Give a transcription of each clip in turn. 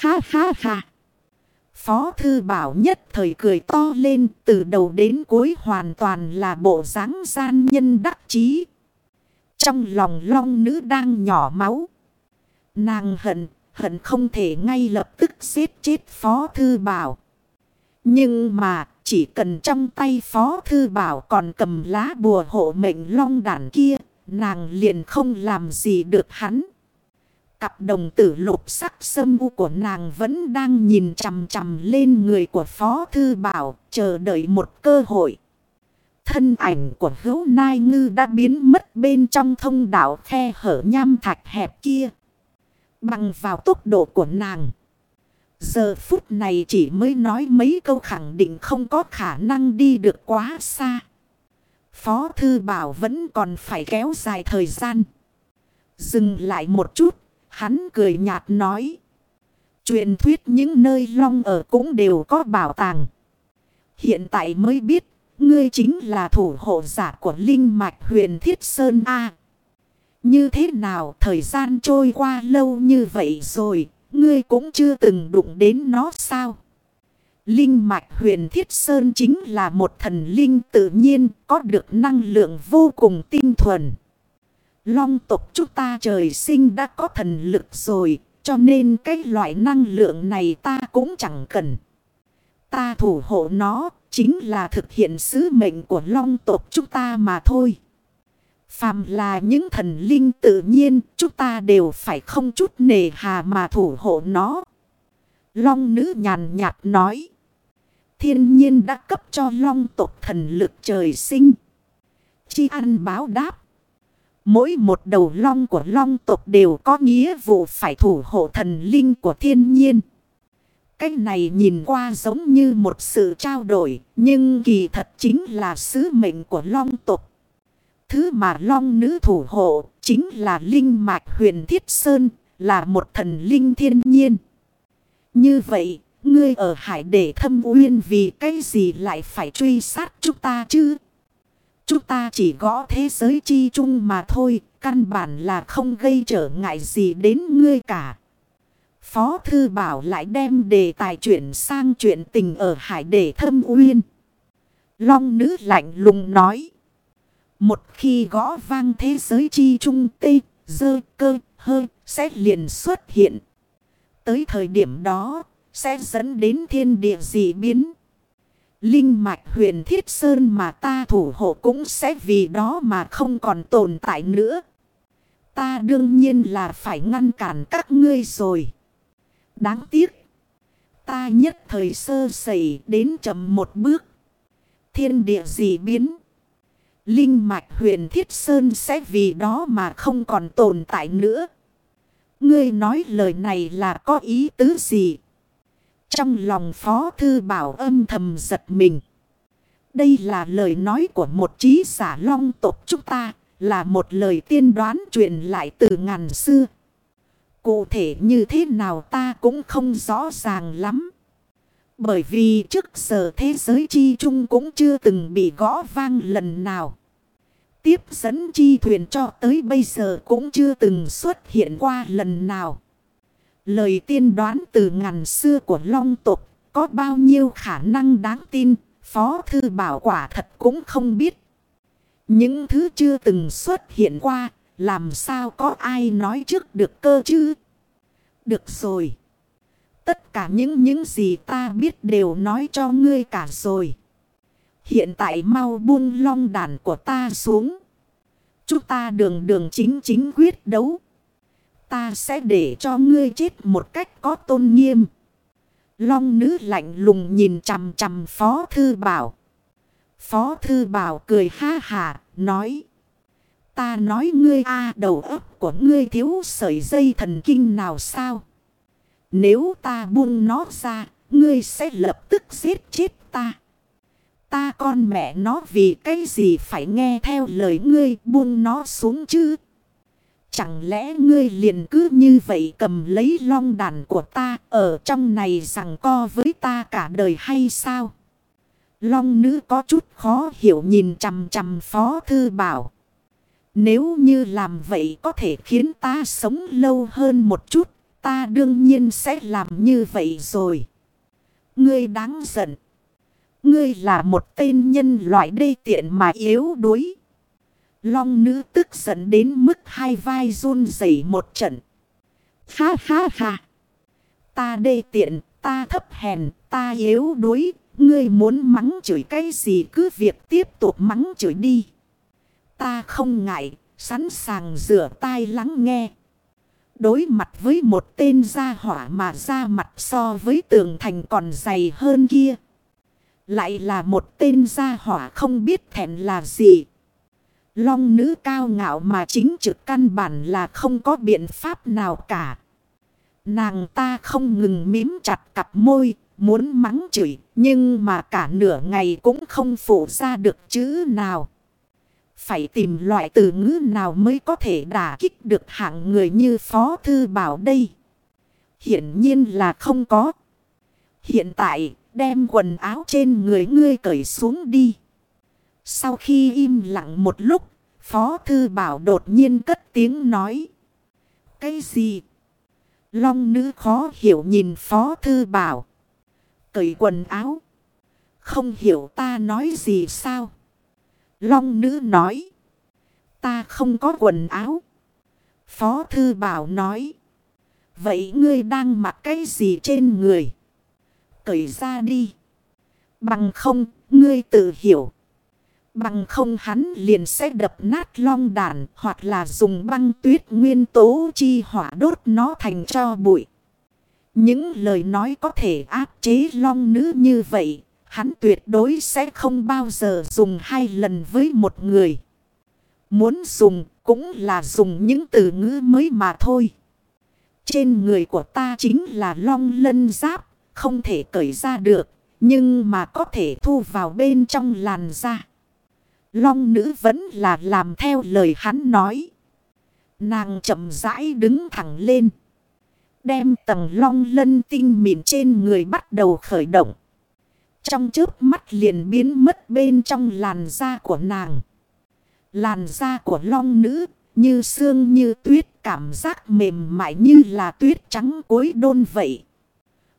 Ha ha ha. Phó thư bảo nhất thời cười to lên từ đầu đến cuối hoàn toàn là bộ dáng gian nhân đắc chí. Trong lòng long nữ đang nhỏ máu. Nàng hận, hận không thể ngay lập tức giết chết phó thư bảo. Nhưng mà chỉ cần trong tay phó thư bảo còn cầm lá bùa hộ mệnh long đàn kia, nàng liền không làm gì được hắn. Cặp đồng tử lục sắc sâm u của nàng vẫn đang nhìn chằm chằm lên người của Phó Thư Bảo, chờ đợi một cơ hội. Thân ảnh của hữu nai ngư đã biến mất bên trong thông đảo khe hở nham thạch hẹp kia. Bằng vào tốc độ của nàng. Giờ phút này chỉ mới nói mấy câu khẳng định không có khả năng đi được quá xa. Phó Thư Bảo vẫn còn phải kéo dài thời gian. Dừng lại một chút Hắn cười nhạt nói. Truyền thuyết những nơi long ở cũng đều có bảo tàng. Hiện tại mới biết, ngươi chính là thủ hộ giả của Linh Mạch huyền Thiết Sơn A. Như thế nào thời gian trôi qua lâu như vậy rồi, ngươi cũng chưa từng đụng đến nó sao? Linh mạch huyền Thiết Sơn chính là một thần linh tự nhiên có được năng lượng vô cùng tinh thuần. Long tộc chúng ta trời sinh đã có thần lực rồi, cho nên cái loại năng lượng này ta cũng chẳng cần. Ta thủ hộ nó, chính là thực hiện sứ mệnh của long tộc chúng ta mà thôi. Phàm là những thần linh tự nhiên, chúng ta đều phải không chút nề hà mà thủ hộ nó. Long nữ nhàn nhạt nói. Thiên nhiên đã cấp cho long tộc thần lực trời sinh. Chi ăn báo đáp. Mỗi một đầu long của long tộc đều có nghĩa vụ phải thủ hộ thần linh của thiên nhiên. Cái này nhìn qua giống như một sự trao đổi, nhưng kỳ thật chính là sứ mệnh của long tộc. Thứ mà long nữ thủ hộ chính là linh mạch huyền thiết sơn, là một thần linh thiên nhiên. Như vậy, ngươi ở hải để thâm uyên vì cái gì lại phải truy sát chúng ta chứ? Chúng ta chỉ gõ thế giới chi chung mà thôi, căn bản là không gây trở ngại gì đến ngươi cả. Phó Thư Bảo lại đem đề tài chuyển sang chuyện tình ở hải để thâm uyên. Long nữ lạnh lùng nói. Một khi gõ vang thế giới chi trung tê, dơ, cơ, hơi, sẽ liền xuất hiện. Tới thời điểm đó, sẽ dẫn đến thiên địa dị biến. Linh mạch huyền thiết sơn mà ta thủ hộ cũng sẽ vì đó mà không còn tồn tại nữa. Ta đương nhiên là phải ngăn cản các ngươi rồi. Đáng tiếc. Ta nhất thời sơ sẩy đến chậm một bước. Thiên địa dị biến. Linh mạch huyền thiết sơn sẽ vì đó mà không còn tồn tại nữa. Ngươi nói lời này là có ý tứ gì? Trong lòng Phó Thư Bảo âm thầm giật mình. Đây là lời nói của một trí giả long tộc chúng ta, là một lời tiên đoán truyền lại từ ngàn xưa. Cụ thể như thế nào ta cũng không rõ ràng lắm. Bởi vì trước giờ thế giới chi chung cũng chưa từng bị gõ vang lần nào. Tiếp dẫn chi thuyền cho tới bây giờ cũng chưa từng xuất hiện qua lần nào. Lời tiên đoán từ ngàn xưa của long tục có bao nhiêu khả năng đáng tin, Phó Thư Bảo quả thật cũng không biết. Những thứ chưa từng xuất hiện qua, làm sao có ai nói trước được cơ chứ? Được rồi. Tất cả những những gì ta biết đều nói cho ngươi cả rồi. Hiện tại mau buông long đàn của ta xuống. Chúng ta đường đường chính chính quyết đấu. Ta sẽ để cho ngươi chết một cách có tôn nghiêm. Long nữ lạnh lùng nhìn chằm chằm Phó Thư Bảo. Phó Thư Bảo cười ha hà, nói. Ta nói ngươi a đầu óc của ngươi thiếu sợi dây thần kinh nào sao? Nếu ta buông nó ra, ngươi sẽ lập tức giết chết ta. Ta con mẹ nó vì cái gì phải nghe theo lời ngươi buông nó xuống chứ? Chẳng lẽ ngươi liền cứ như vậy cầm lấy long đàn của ta ở trong này rằng co với ta cả đời hay sao? Long nữ có chút khó hiểu nhìn chằm chằm phó thư bảo. Nếu như làm vậy có thể khiến ta sống lâu hơn một chút, ta đương nhiên sẽ làm như vậy rồi. Ngươi đáng giận. Ngươi là một tên nhân loại đê tiện mà yếu đuối. Long nữ tức giận đến mức hai vai run rẩy một trận. Ha ha ha. Ta đê tiện, ta thấp hèn, ta yếu đuối. Ngươi muốn mắng chửi cái gì cứ việc tiếp tục mắng chửi đi. Ta không ngại, sẵn sàng rửa tai lắng nghe. Đối mặt với một tên gia hỏa mà ra mặt so với tường thành còn dày hơn kia. Lại là một tên gia hỏa không biết thẹn là gì. Long nữ cao ngạo mà chính trực căn bản là không có biện pháp nào cả. Nàng ta không ngừng mím chặt cặp môi, muốn mắng chửi, nhưng mà cả nửa ngày cũng không phụ ra được chữ nào. Phải tìm loại từ ngữ nào mới có thể đả kích được hạng người như Phó Thư Bảo đây. Hiển nhiên là không có. Hiện tại, đem quần áo trên người ngươi cởi xuống đi. Sau khi im lặng một lúc, Phó Thư Bảo đột nhiên cất tiếng nói. Cái gì? Long nữ khó hiểu nhìn Phó Thư Bảo. Cởi quần áo. Không hiểu ta nói gì sao? Long nữ nói. Ta không có quần áo. Phó Thư Bảo nói. Vậy ngươi đang mặc cái gì trên người? Cởi ra đi. Bằng không, ngươi tự hiểu. Bằng không hắn liền sẽ đập nát long đàn hoặc là dùng băng tuyết nguyên tố chi hỏa đốt nó thành cho bụi. Những lời nói có thể áp chế long nữ như vậy, hắn tuyệt đối sẽ không bao giờ dùng hai lần với một người. Muốn dùng cũng là dùng những từ ngữ mới mà thôi. Trên người của ta chính là long lân giáp, không thể cởi ra được, nhưng mà có thể thu vào bên trong làn da. Long nữ vẫn là làm theo lời hắn nói. Nàng chậm rãi đứng thẳng lên. Đem tầng long lân tinh mịn trên người bắt đầu khởi động. Trong trước mắt liền biến mất bên trong làn da của nàng. Làn da của long nữ như xương như tuyết, cảm giác mềm mại như là tuyết trắng cối đôn vậy.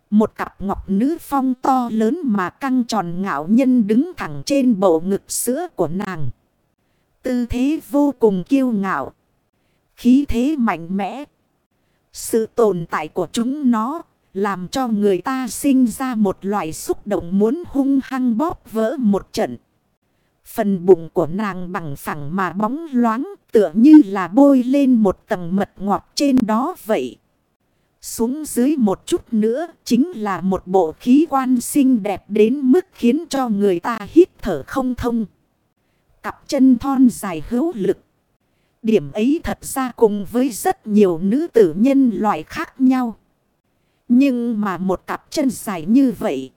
Một cặp ngọc nữ phong to lớn mà căng tròn ngạo nhân đứng thẳng trên bộ ngực sữa của nàng. Tư thế vô cùng kiêu ngạo. Khí thế mạnh mẽ. Sự tồn tại của chúng nó làm cho người ta sinh ra một loại xúc động muốn hung hăng bóp vỡ một trận. Phần bụng của nàng bằng phẳng mà bóng loáng tựa như là bôi lên một tầng mật ngọt trên đó vậy. Xuống dưới một chút nữa chính là một bộ khí quan xinh đẹp đến mức khiến cho người ta hít thở không thông. Cặp chân thon dài hữu lực. Điểm ấy thật ra cùng với rất nhiều nữ tử nhân loại khác nhau. Nhưng mà một cặp chân dài như vậy.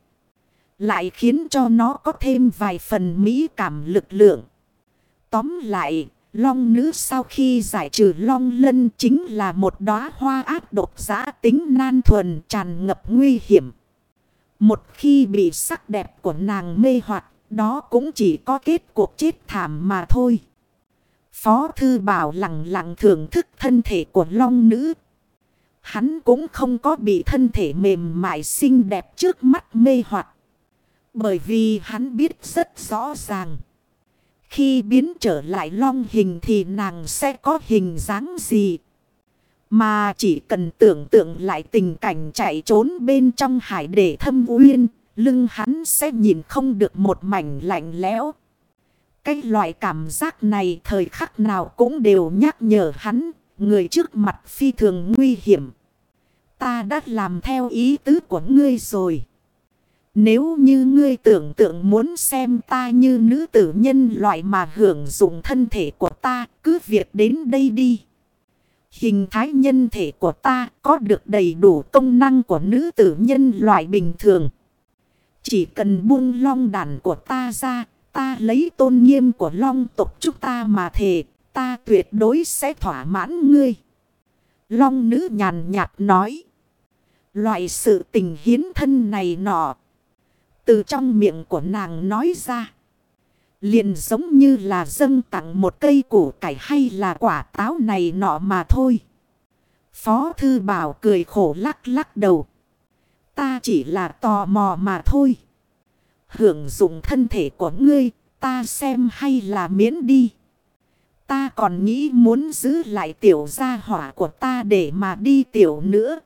Lại khiến cho nó có thêm vài phần mỹ cảm lực lượng. Tóm lại, long nữ sau khi giải trừ long lân chính là một đóa hoa ác độc giã tính nan thuần tràn ngập nguy hiểm. Một khi bị sắc đẹp của nàng mê hoặc, đó cũng chỉ có kết cuộc chết thảm mà thôi. Phó thư bảo lặng lặng thưởng thức thân thể của long nữ. Hắn cũng không có bị thân thể mềm mại xinh đẹp trước mắt mê hoặc, Bởi vì hắn biết rất rõ ràng. Khi biến trở lại long hình thì nàng sẽ có hình dáng gì. Mà chỉ cần tưởng tượng lại tình cảnh chạy trốn bên trong hải để thâm uyên. Lưng hắn sẽ nhìn không được một mảnh lạnh lẽo. Cái loại cảm giác này thời khắc nào cũng đều nhắc nhở hắn. Người trước mặt phi thường nguy hiểm. Ta đã làm theo ý tứ của ngươi rồi. Nếu như ngươi tưởng tượng muốn xem ta như nữ tử nhân loại mà hưởng dụng thân thể của ta, cứ việc đến đây đi. Hình thái nhân thể của ta có được đầy đủ công năng của nữ tử nhân loại bình thường. Chỉ cần buông long đàn của ta ra, ta lấy tôn nghiêm của long tộc chúng ta mà thề, ta tuyệt đối sẽ thỏa mãn ngươi. Long nữ nhàn nhạt nói. Loại sự tình hiến thân này nọ. Từ trong miệng của nàng nói ra. Liền giống như là dâng tặng một cây củ cải hay là quả táo này nọ mà thôi. Phó Thư Bảo cười khổ lắc lắc đầu. Ta chỉ là tò mò mà thôi. Hưởng dụng thân thể của ngươi, ta xem hay là miễn đi. Ta còn nghĩ muốn giữ lại tiểu gia hỏa của ta để mà đi tiểu nữa.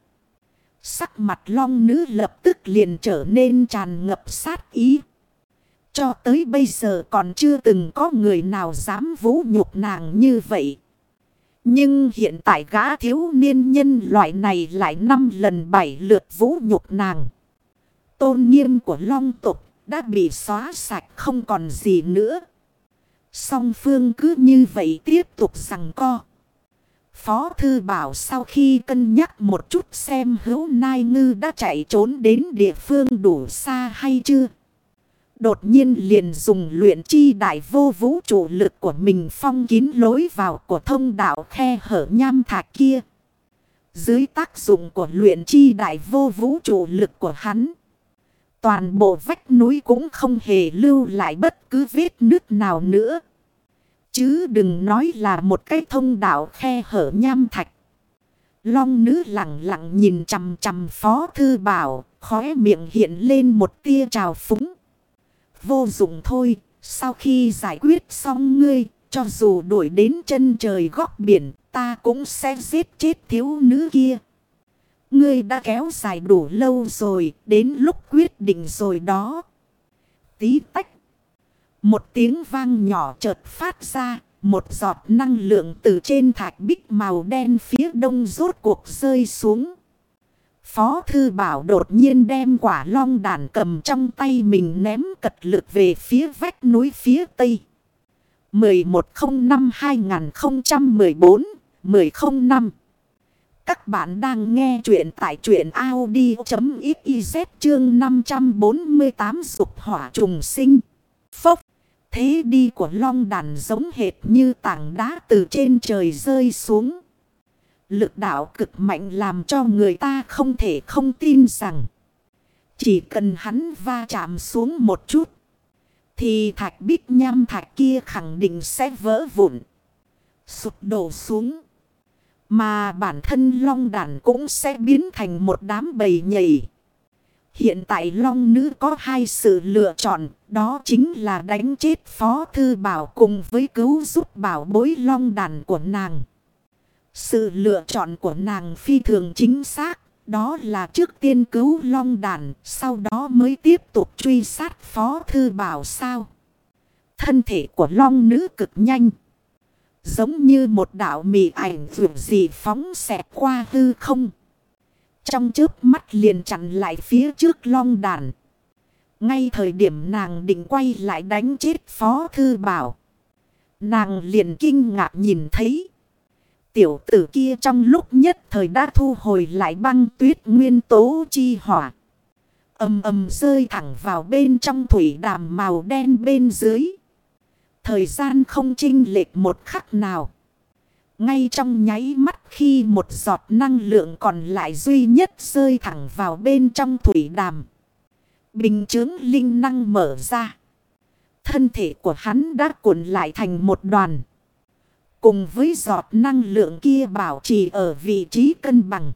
Sắc mặt long nữ lập tức liền trở nên tràn ngập sát ý. Cho tới bây giờ còn chưa từng có người nào dám vũ nhục nàng như vậy. Nhưng hiện tại gã thiếu niên nhân loại này lại năm lần bảy lượt vũ nhục nàng. Tôn nghiêm của long tục đã bị xóa sạch không còn gì nữa. Song phương cứ như vậy tiếp tục rằng co. Phó Thư Bảo sau khi cân nhắc một chút xem hữu nai ngư đã chạy trốn đến địa phương đủ xa hay chưa. Đột nhiên liền dùng luyện chi đại vô vũ trụ lực của mình phong kín lối vào của thông đạo khe hở nham thạch kia. Dưới tác dụng của luyện chi đại vô vũ trụ lực của hắn. Toàn bộ vách núi cũng không hề lưu lại bất cứ vết nước nào nữa. Chứ đừng nói là một cái thông đạo khe hở nham thạch. Long nữ lặng lặng nhìn chằm chằm phó thư bảo, khóe miệng hiện lên một tia trào phúng. Vô dụng thôi, sau khi giải quyết xong ngươi, cho dù đuổi đến chân trời góc biển, ta cũng sẽ giết chết thiếu nữ kia. Ngươi đã kéo dài đủ lâu rồi, đến lúc quyết định rồi đó. Tí tách. Một tiếng vang nhỏ chợt phát ra, một giọt năng lượng từ trên thạch bích màu đen phía đông rốt cuộc rơi xuống. Phó Thư Bảo đột nhiên đem quả long đàn cầm trong tay mình ném cật lực về phía vách núi phía tây. 1105-2014-1005 Các bạn đang nghe chuyện tại truyện Audi.xyz chương 548 dục hỏa trùng sinh. Phốc! Thế đi của long đàn giống hệt như tảng đá từ trên trời rơi xuống. Lực đạo cực mạnh làm cho người ta không thể không tin rằng. Chỉ cần hắn va chạm xuống một chút. Thì thạch bích nham thạch kia khẳng định sẽ vỡ vụn. Sụp đổ xuống. Mà bản thân long đàn cũng sẽ biến thành một đám bầy nhảy. Hiện tại Long Nữ có hai sự lựa chọn, đó chính là đánh chết Phó Thư Bảo cùng với cứu giúp bảo bối Long đàn của nàng. Sự lựa chọn của nàng phi thường chính xác, đó là trước tiên cứu Long đàn, sau đó mới tiếp tục truy sát Phó Thư Bảo sao. Thân thể của Long Nữ cực nhanh. Giống như một đảo mị ảnh vượt dị phóng xẹt qua hư không. Trong trước mắt liền chặn lại phía trước long đàn. Ngay thời điểm nàng định quay lại đánh chết Phó Thư Bảo. Nàng liền kinh ngạc nhìn thấy. Tiểu tử kia trong lúc nhất thời đã thu hồi lại băng tuyết nguyên tố chi hỏa. Âm âm rơi thẳng vào bên trong thủy đàm màu đen bên dưới. Thời gian không trinh lệch một khắc nào. Ngay trong nháy mắt khi một giọt năng lượng còn lại duy nhất rơi thẳng vào bên trong thủy đàm. Bình chứng linh năng mở ra. Thân thể của hắn đã cuộn lại thành một đoàn. Cùng với giọt năng lượng kia bảo trì ở vị trí cân bằng.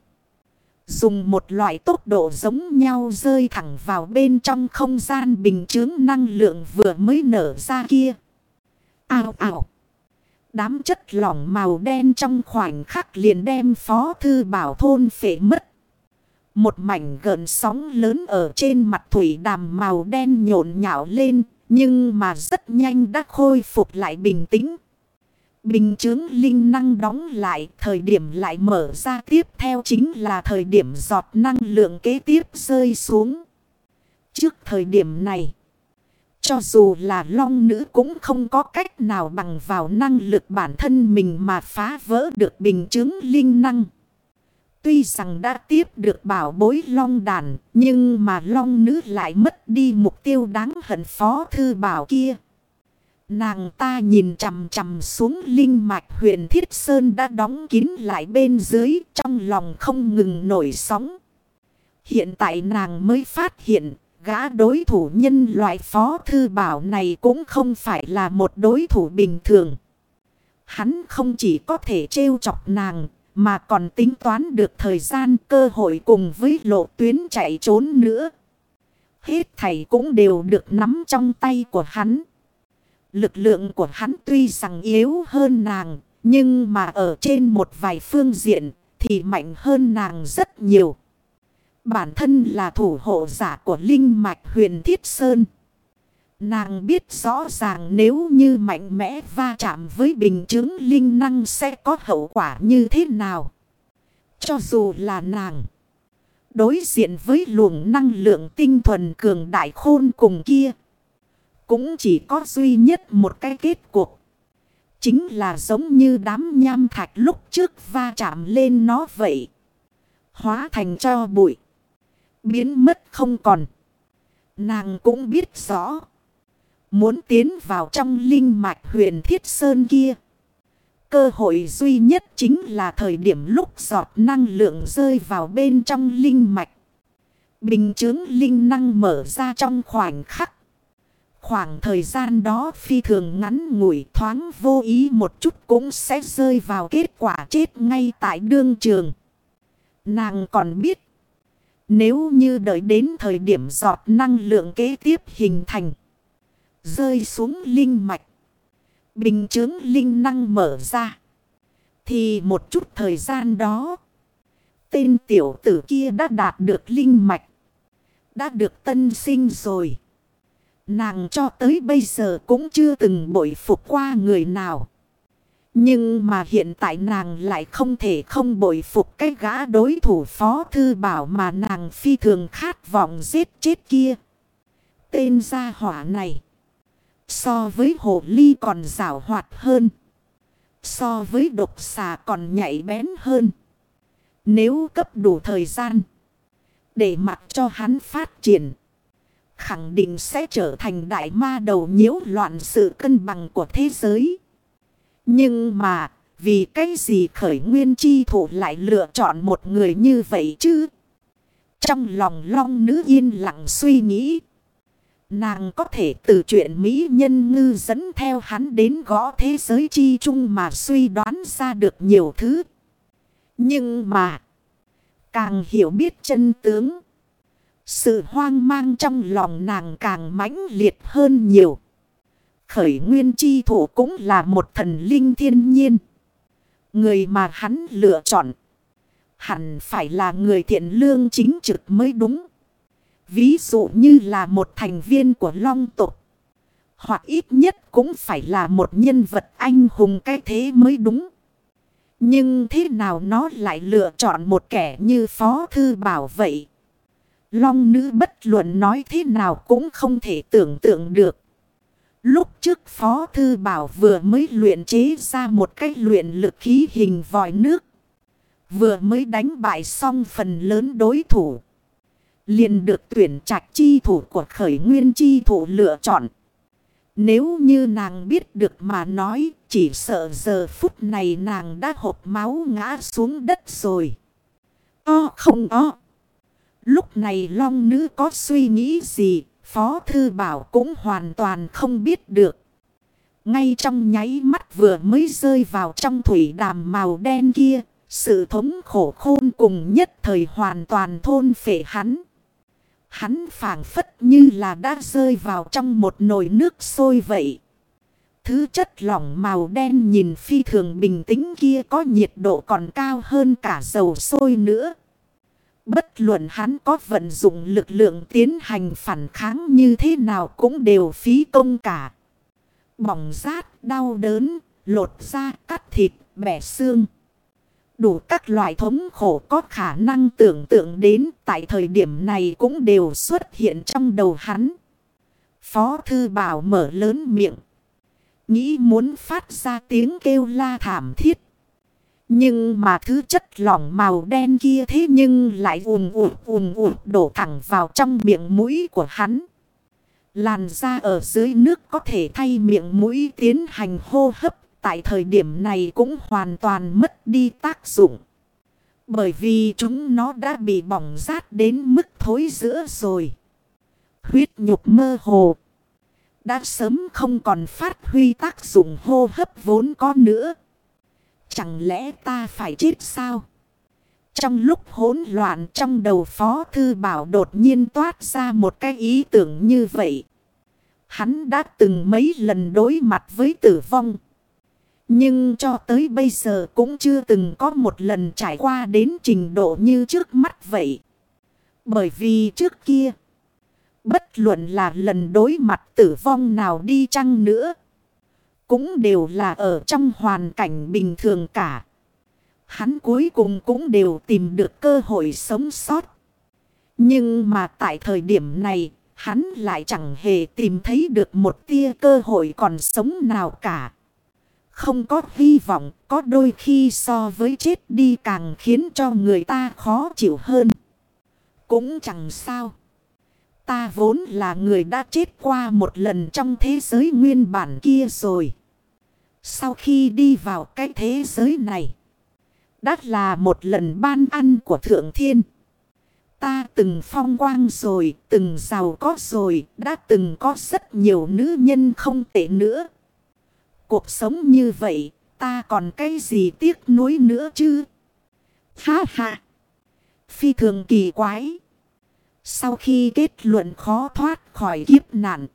Dùng một loại tốc độ giống nhau rơi thẳng vào bên trong không gian bình chứng năng lượng vừa mới nở ra kia. Ao ảo. Đám chất lỏng màu đen trong khoảnh khắc liền đem phó thư bảo thôn phệ mất. Một mảnh gần sóng lớn ở trên mặt thủy đàm màu đen nhộn nhạo lên. Nhưng mà rất nhanh đã khôi phục lại bình tĩnh. Bình chứng linh năng đóng lại. Thời điểm lại mở ra tiếp theo chính là thời điểm giọt năng lượng kế tiếp rơi xuống. Trước thời điểm này. Cho dù là long nữ cũng không có cách nào bằng vào năng lực bản thân mình mà phá vỡ được bình chứng linh năng. Tuy rằng đã tiếp được bảo bối long đàn, nhưng mà long nữ lại mất đi mục tiêu đáng hận phó thư bảo kia. Nàng ta nhìn chầm chầm xuống linh mạch huyện Thiết Sơn đã đóng kín lại bên dưới trong lòng không ngừng nổi sóng. Hiện tại nàng mới phát hiện Gã đối thủ nhân loại phó thư bảo này cũng không phải là một đối thủ bình thường. Hắn không chỉ có thể trêu chọc nàng, Mà còn tính toán được thời gian cơ hội cùng với lộ tuyến chạy trốn nữa. Hết thảy cũng đều được nắm trong tay của hắn. Lực lượng của hắn tuy rằng yếu hơn nàng. Nhưng mà ở trên một vài phương diện thì mạnh hơn nàng rất nhiều. Bản thân là thủ hộ giả của Linh Mạch huyền Thiết Sơn. Nàng biết rõ ràng nếu như mạnh mẽ va chạm với bình chứng linh năng sẽ có hậu quả như thế nào. Cho dù là nàng. Đối diện với luồng năng lượng tinh thuần cường đại khôn cùng kia. Cũng chỉ có duy nhất một cái kết cuộc. Chính là giống như đám nham thạch lúc trước va chạm lên nó vậy. Hóa thành cho bụi. Biến mất không còn. Nàng cũng biết rõ. Muốn tiến vào trong linh mạch huyền thiết sơn kia. Cơ hội duy nhất chính là thời điểm lúc giọt năng lượng rơi vào bên trong linh mạch. Bình chứng linh năng mở ra trong khoảnh khắc. Khoảng thời gian đó phi thường ngắn ngủi thoáng vô ý một chút cũng sẽ rơi vào kết quả chết ngay tại đương trường. Nàng còn biết. Nếu như đợi đến thời điểm giọt năng lượng kế tiếp hình thành. Rơi xuống linh mạch. Bình chứng linh năng mở ra. Thì một chút thời gian đó. Tên tiểu tử kia đã đạt được linh mạch. Đã được tân sinh rồi. Nàng cho tới bây giờ cũng chưa từng bội phục qua người nào. Nhưng mà hiện tại nàng lại không thể không bội phục cái gã đối thủ phó thư bảo mà nàng phi thường khát vọng giết chết kia. Tên gia hỏa này. So với hồ ly còn rào hoạt hơn. So với độc xà còn nhạy bén hơn. Nếu cấp đủ thời gian. Để mặc cho hắn phát triển. Khẳng định sẽ trở thành đại ma đầu nhiễu loạn sự cân bằng của thế giới. Nhưng mà, vì cái gì khởi nguyên chi thủ lại lựa chọn một người như vậy chứ? Trong lòng long nữ yên lặng suy nghĩ. Nàng có thể từ chuyện Mỹ nhân ngư dẫn theo hắn đến gõ thế giới chi chung mà suy đoán ra được nhiều thứ. Nhưng mà, càng hiểu biết chân tướng, sự hoang mang trong lòng nàng càng mãnh liệt hơn nhiều. Khởi nguyên chi thủ cũng là một thần linh thiên nhiên. Người mà hắn lựa chọn. Hẳn phải là người thiện lương chính trực mới đúng. Ví dụ như là một thành viên của long tục. Hoặc ít nhất cũng phải là một nhân vật anh hùng cái thế mới đúng. Nhưng thế nào nó lại lựa chọn một kẻ như Phó Thư Bảo vậy? Long nữ bất luận nói thế nào cũng không thể tưởng tượng được. Lúc trước Phó Thư Bảo vừa mới luyện chế ra một cách luyện lực khí hình vòi nước. Vừa mới đánh bại xong phần lớn đối thủ. liền được tuyển trạch chi thủ của khởi nguyên chi thủ lựa chọn. Nếu như nàng biết được mà nói, chỉ sợ giờ phút này nàng đã hộp máu ngã xuống đất rồi. O không o. Lúc này long nữ có suy nghĩ gì, Phó Thư Bảo cũng hoàn toàn không biết được. Ngay trong nháy mắt vừa mới rơi vào trong thủy đàm màu đen kia, sự thống khổ khôn cùng nhất thời hoàn toàn thôn phệ hắn. Hắn phản phất như là đã rơi vào trong một nồi nước sôi vậy. Thứ chất lỏng màu đen nhìn phi thường bình tĩnh kia có nhiệt độ còn cao hơn cả dầu sôi nữa. Bất luận hắn có vận dụng lực lượng tiến hành phản kháng như thế nào cũng đều phí công cả. Bỏng rát, đau đớn, lột da, cắt thịt, bẻ xương. Đủ các loại thống khổ có khả năng tưởng tượng đến tại thời điểm này cũng đều xuất hiện trong đầu hắn. Phó Thư Bảo mở lớn miệng. Nghĩ muốn phát ra tiếng kêu la thảm thiết. Nhưng mà thứ chất lỏng màu đen kia thế nhưng lại ùn ùn ùn ùn đổ thẳng vào trong miệng mũi của hắn. Làn da ở dưới nước có thể thay miệng mũi tiến hành hô hấp. Tại thời điểm này cũng hoàn toàn mất đi tác dụng. Bởi vì chúng nó đã bị bỏng rát đến mức thối giữa rồi. Huyết nhục mơ hồ. Đã sớm không còn phát huy tác dụng hô hấp vốn có nữa. Chẳng lẽ ta phải chết sao? Trong lúc hỗn loạn trong đầu Phó Thư Bảo đột nhiên toát ra một cái ý tưởng như vậy. Hắn đã từng mấy lần đối mặt với tử vong. Nhưng cho tới bây giờ cũng chưa từng có một lần trải qua đến trình độ như trước mắt vậy. Bởi vì trước kia, bất luận là lần đối mặt tử vong nào đi chăng nữa, cũng đều là ở trong hoàn cảnh bình thường cả. Hắn cuối cùng cũng đều tìm được cơ hội sống sót. Nhưng mà tại thời điểm này, hắn lại chẳng hề tìm thấy được một tia cơ hội còn sống nào cả. Không có hy vọng, có đôi khi so với chết đi càng khiến cho người ta khó chịu hơn. Cũng chẳng sao. Ta vốn là người đã chết qua một lần trong thế giới nguyên bản kia rồi. Sau khi đi vào cái thế giới này. Đã là một lần ban ăn của Thượng Thiên. Ta từng phong quang rồi, từng giàu có rồi, đã từng có rất nhiều nữ nhân không tệ nữa. Cuộc sống như vậy, ta còn cái gì tiếc nuối nữa chứ? Ha ha! Phi thường kỳ quái. Sau khi kết luận khó thoát khỏi kiếp nạn,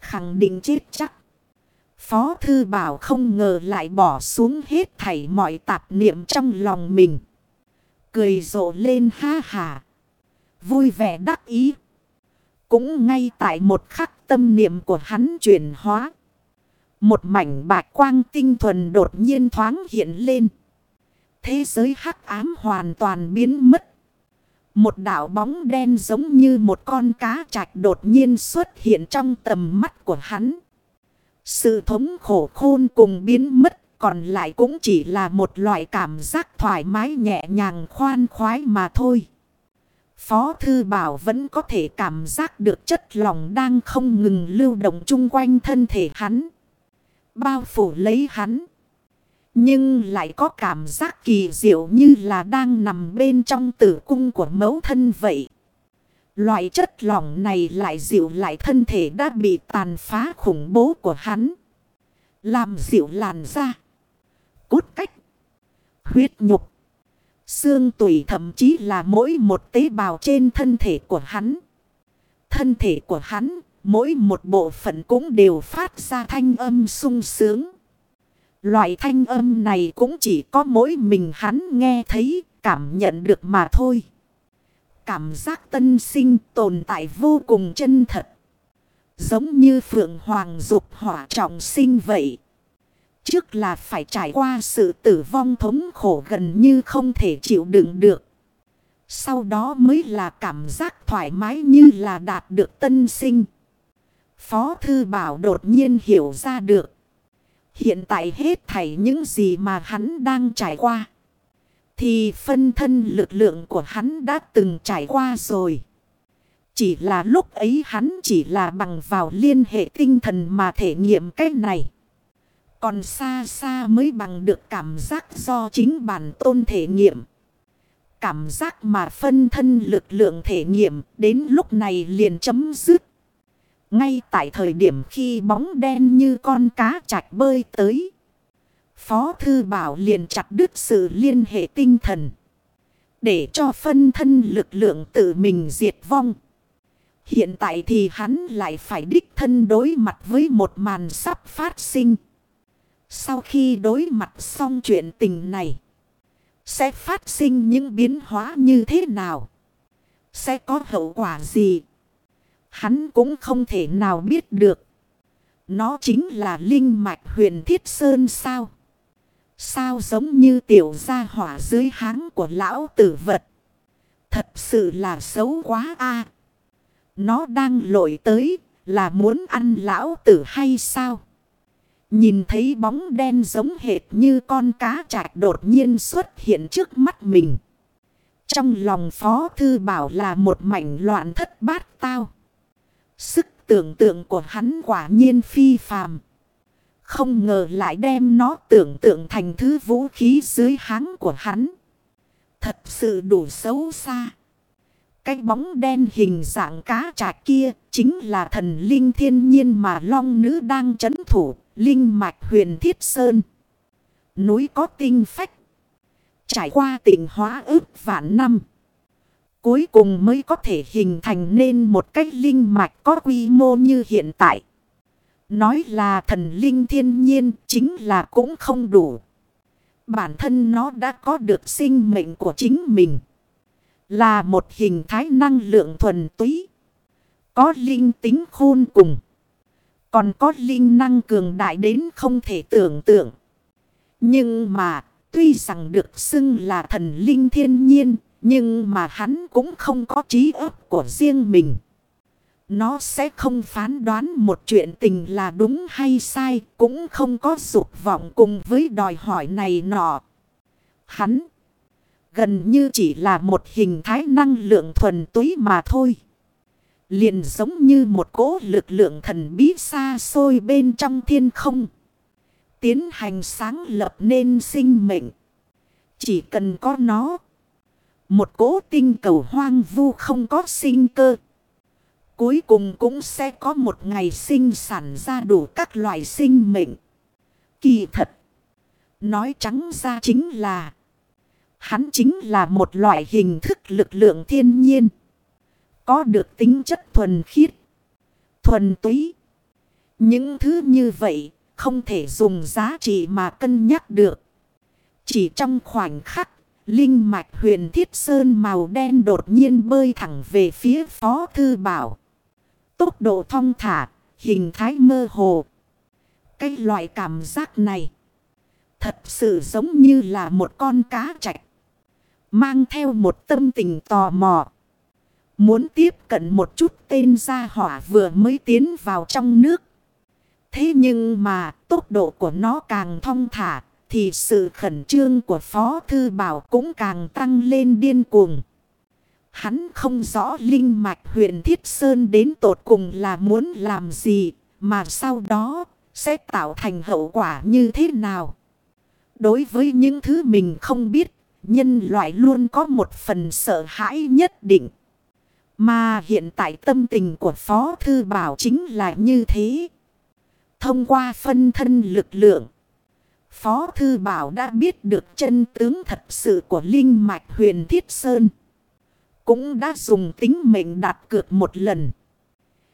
khẳng định chết chắc. Phó Thư Bảo không ngờ lại bỏ xuống hết thảy mọi tạp niệm trong lòng mình. Cười rộ lên ha hà. Vui vẻ đắc ý. Cũng ngay tại một khắc tâm niệm của hắn chuyển hóa. Một mảnh bạc quang tinh thuần đột nhiên thoáng hiện lên. Thế giới hắc ám hoàn toàn biến mất. Một đảo bóng đen giống như một con cá trạch đột nhiên xuất hiện trong tầm mắt của hắn. Sự thống khổ khôn cùng biến mất còn lại cũng chỉ là một loại cảm giác thoải mái nhẹ nhàng khoan khoái mà thôi. Phó Thư Bảo vẫn có thể cảm giác được chất lòng đang không ngừng lưu động chung quanh thân thể hắn. Bao phủ lấy hắn. Nhưng lại có cảm giác kỳ diệu như là đang nằm bên trong tử cung của mẫu thân vậy. Loại chất lỏng này lại dịu lại thân thể đã bị tàn phá khủng bố của hắn. Làm dịu làn da. Cốt cách. Huyết nhục. Xương tủy thậm chí là mỗi một tế bào trên thân thể của hắn. Thân thể của hắn, mỗi một bộ phận cũng đều phát ra thanh âm sung sướng. Loại thanh âm này cũng chỉ có mỗi mình hắn nghe thấy, cảm nhận được mà thôi. Cảm giác tân sinh tồn tại vô cùng chân thật. Giống như phượng hoàng dục hỏa trọng sinh vậy. Trước là phải trải qua sự tử vong thống khổ gần như không thể chịu đựng được. Sau đó mới là cảm giác thoải mái như là đạt được tân sinh. Phó Thư Bảo đột nhiên hiểu ra được. Hiện tại hết thảy những gì mà hắn đang trải qua. Thì phân thân lực lượng của hắn đã từng trải qua rồi. Chỉ là lúc ấy hắn chỉ là bằng vào liên hệ tinh thần mà thể nghiệm cái này. Còn xa xa mới bằng được cảm giác do chính bản tôn thể nghiệm. Cảm giác mà phân thân lực lượng thể nghiệm đến lúc này liền chấm dứt. Ngay tại thời điểm khi bóng đen như con cá chạch bơi tới. Phó Thư Bảo liền chặt đứt sự liên hệ tinh thần. Để cho phân thân lực lượng tự mình diệt vong. Hiện tại thì hắn lại phải đích thân đối mặt với một màn sắp phát sinh. Sau khi đối mặt xong chuyện tình này. Sẽ phát sinh những biến hóa như thế nào? Sẽ có hậu quả gì? Hắn cũng không thể nào biết được. Nó chính là linh mạch huyền thiết sơn sao? Sao giống như tiểu gia hỏa dưới háng của lão tử vật. Thật sự là xấu quá a Nó đang lội tới, là muốn ăn lão tử hay sao? Nhìn thấy bóng đen giống hệt như con cá chạch đột nhiên xuất hiện trước mắt mình. Trong lòng Phó Thư Bảo là một mảnh loạn thất bát tao. Sức tưởng tượng của hắn quả nhiên phi phàm. Không ngờ lại đem nó tưởng tượng thành thứ vũ khí dưới háng của hắn. Thật sự đủ xấu xa. Cái bóng đen hình dạng cá trạch kia chính là thần linh thiên nhiên mà long nữ đang chấn thủ, linh mạch huyền thiết sơn. Núi có tinh phách. Trải qua tỉnh hóa ước vạn năm. Cuối cùng mới có thể hình thành nên một cách linh mạch có quy mô như hiện tại. Nói là thần linh thiên nhiên chính là cũng không đủ. Bản thân nó đã có được sinh mệnh của chính mình. Là một hình thái năng lượng thuần túy. Có linh tính khôn cùng. Còn có linh năng cường đại đến không thể tưởng tượng. Nhưng mà, tuy rằng được xưng là thần linh thiên nhiên. Nhưng mà hắn cũng không có trí óc của riêng mình. Nó sẽ không phán đoán một chuyện tình là đúng hay sai. Cũng không có dục vọng cùng với đòi hỏi này nọ. Hắn gần như chỉ là một hình thái năng lượng thuần túy mà thôi. Liền giống như một cỗ lực lượng thần bí xa xôi bên trong thiên không. Tiến hành sáng lập nên sinh mệnh. Chỉ cần có nó. Một cỗ tinh cầu hoang vu không có sinh cơ. Cuối cùng cũng sẽ có một ngày sinh sản ra đủ các loại sinh mệnh. Kỳ thật. Nói trắng ra chính là. Hắn chính là một loại hình thức lực lượng thiên nhiên. Có được tính chất thuần khiết. Thuần túy. Những thứ như vậy không thể dùng giá trị mà cân nhắc được. Chỉ trong khoảnh khắc, linh mạch huyền thiết sơn màu đen đột nhiên bơi thẳng về phía phó thư bảo. Tốc độ thong thả, hình thái mơ hồ. Cái loại cảm giác này thật sự giống như là một con cá chạch. Mang theo một tâm tình tò mò. Muốn tiếp cận một chút tên gia hỏa vừa mới tiến vào trong nước. Thế nhưng mà tốc độ của nó càng thong thả. Thì sự khẩn trương của Phó Thư Bảo cũng càng tăng lên điên cuồng. Hắn không rõ linh mạch huyện Thiết Sơn đến tột cùng là muốn làm gì. Mà sau đó sẽ tạo thành hậu quả như thế nào. Đối với những thứ mình không biết nhân loại luôn có một phần sợ hãi nhất định. Mà hiện tại tâm tình của Phó Thư Bảo chính là như thế. Thông qua phân thân lực lượng, Phó Thư Bảo đã biết được chân tướng thật sự của Linh Mạch huyền Thiết Sơn. Cũng đã dùng tính mệnh đặt cược một lần.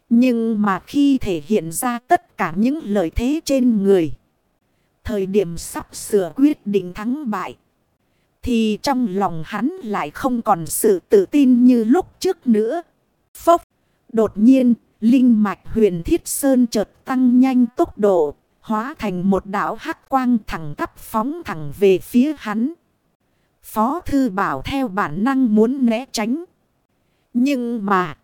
Nhưng mà khi thể hiện ra tất cả những lợi thế trên người. Thời điểm sắp sửa quyết định thắng bại. Thì trong lòng hắn lại không còn sự tự tin như lúc trước nữa. Phốc. Đột nhiên, linh mạch huyền thiết sơn chợt tăng nhanh tốc độ. Hóa thành một đảo hắc quang thẳng tắp phóng thẳng về phía hắn. Phó thư bảo theo bản năng muốn né tránh. Nhưng mà.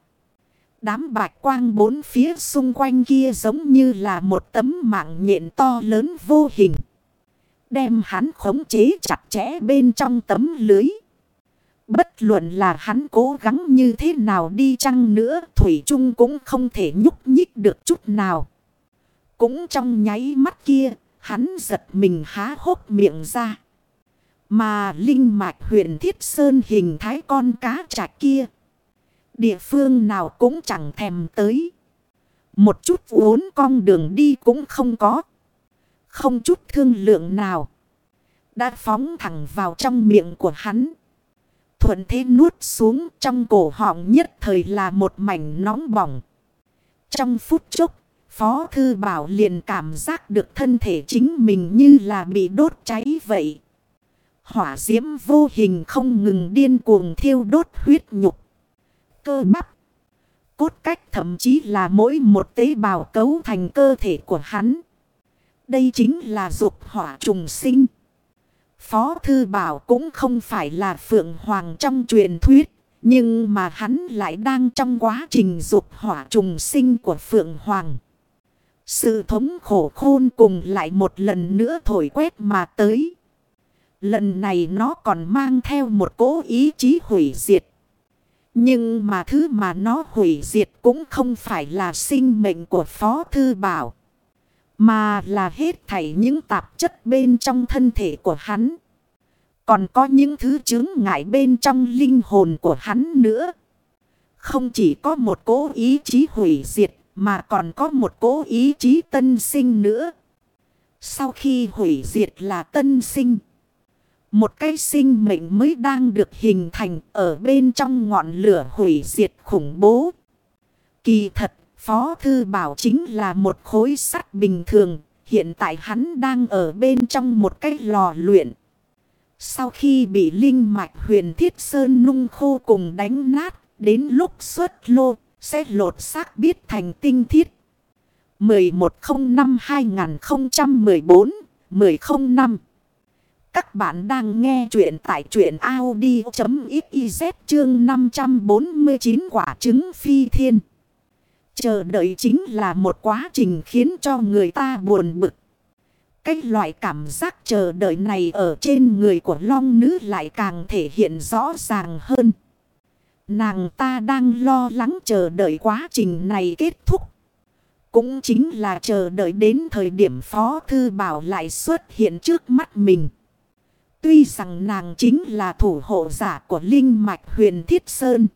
Đám bạch quang bốn phía xung quanh kia giống như là một tấm mạng nhện to lớn vô hình. Đem hắn khống chế chặt chẽ bên trong tấm lưới. Bất luận là hắn cố gắng như thế nào đi chăng nữa. Thủy Trung cũng không thể nhúc nhích được chút nào. Cũng trong nháy mắt kia. Hắn giật mình há hốc miệng ra. Mà linh mạch huyện Thiết Sơn hình thái con cá trạch kia. Địa phương nào cũng chẳng thèm tới. Một chút uốn con đường đi cũng không có. Không chút thương lượng nào. Đã phóng thẳng vào trong miệng của hắn. Thuận thế nuốt xuống trong cổ họng nhất thời là một mảnh nóng bỏng. Trong phút chốc, Phó Thư Bảo liền cảm giác được thân thể chính mình như là bị đốt cháy vậy. Hỏa diễm vô hình không ngừng điên cuồng thiêu đốt huyết nhục. Cơ bắp. Cốt cách thậm chí là mỗi một tế bào cấu thành cơ thể của hắn. Đây chính là dục hỏa trùng sinh. Phó Thư Bảo cũng không phải là Phượng Hoàng trong truyền thuyết. Nhưng mà hắn lại đang trong quá trình dục hỏa trùng sinh của Phượng Hoàng. Sự thống khổ khôn cùng lại một lần nữa thổi quét mà tới. Lần này nó còn mang theo một cố ý chí hủy diệt. Nhưng mà thứ mà nó hủy diệt cũng không phải là sinh mệnh của Phó Thư Bảo. Mà là hết thảy những tạp chất bên trong thân thể của hắn. Còn có những thứ chứng ngại bên trong linh hồn của hắn nữa. Không chỉ có một cố ý chí hủy diệt, mà còn có một cố ý chí tân sinh nữa. Sau khi hủy diệt là tân sinh. Một cái sinh mệnh mới đang được hình thành ở bên trong ngọn lửa hủy diệt khủng bố. Kỳ thật, Phó Thư Bảo chính là một khối sắt bình thường. Hiện tại hắn đang ở bên trong một cái lò luyện. Sau khi bị linh mạch huyền thiết sơn nung khô cùng đánh nát, đến lúc xuất lô, sẽ lột xác biết thành tinh thiết. 1105 2014 105 các bạn đang nghe chuyện tại chuyện Audi.xyz chương 549 quả trứng phi thiên. Chờ đợi chính là một quá trình khiến cho người ta buồn bực. Cái loại cảm giác chờ đợi này ở trên người của long nữ lại càng thể hiện rõ ràng hơn. Nàng ta đang lo lắng chờ đợi quá trình này kết thúc. Cũng chính là chờ đợi đến thời điểm Phó Thư Bảo lại xuất hiện trước mắt mình. Tuy rằng nàng chính là thủ hộ giả của Linh Mạch huyền Thiết Sơn.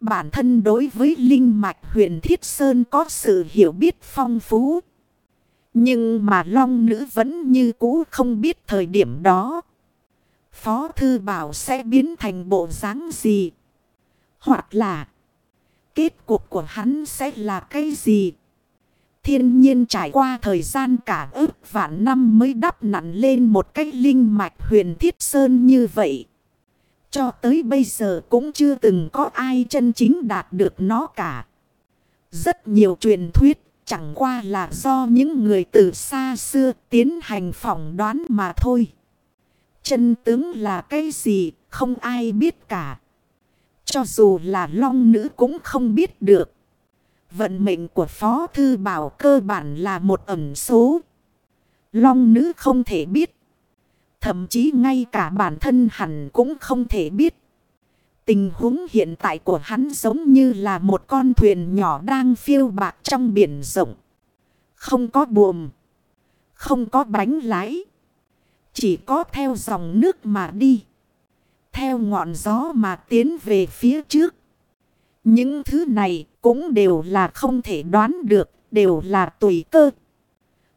Bản thân đối với Linh Mạch huyền Thiết Sơn có sự hiểu biết phong phú. Nhưng mà Long Nữ vẫn như cũ không biết thời điểm đó. Phó Thư Bảo sẽ biến thành bộ dáng gì? Hoặc là, kết cục của hắn sẽ là cái gì? Thiên nhiên trải qua thời gian cả ước vạn năm mới đắp nặn lên một cách linh mạch huyền thiết sơn như vậy. Cho tới bây giờ cũng chưa từng có ai chân chính đạt được nó cả. Rất nhiều truyền thuyết, chẳng qua là do những người từ xa xưa tiến hành phỏng đoán mà thôi. Chân tướng là cái gì, không ai biết cả. Cho dù là long nữ cũng không biết được. Vận mệnh của Phó Thư Bảo cơ bản là một ẩn số. Long nữ không thể biết. Thậm chí ngay cả bản thân hẳn cũng không thể biết. Tình huống hiện tại của hắn giống như là một con thuyền nhỏ đang phiêu bạc trong biển rộng. Không có buồm. Không có bánh lái. Chỉ có theo dòng nước mà đi. Theo ngọn gió mà tiến về phía trước. Những thứ này cũng đều là không thể đoán được, đều là tùy cơ.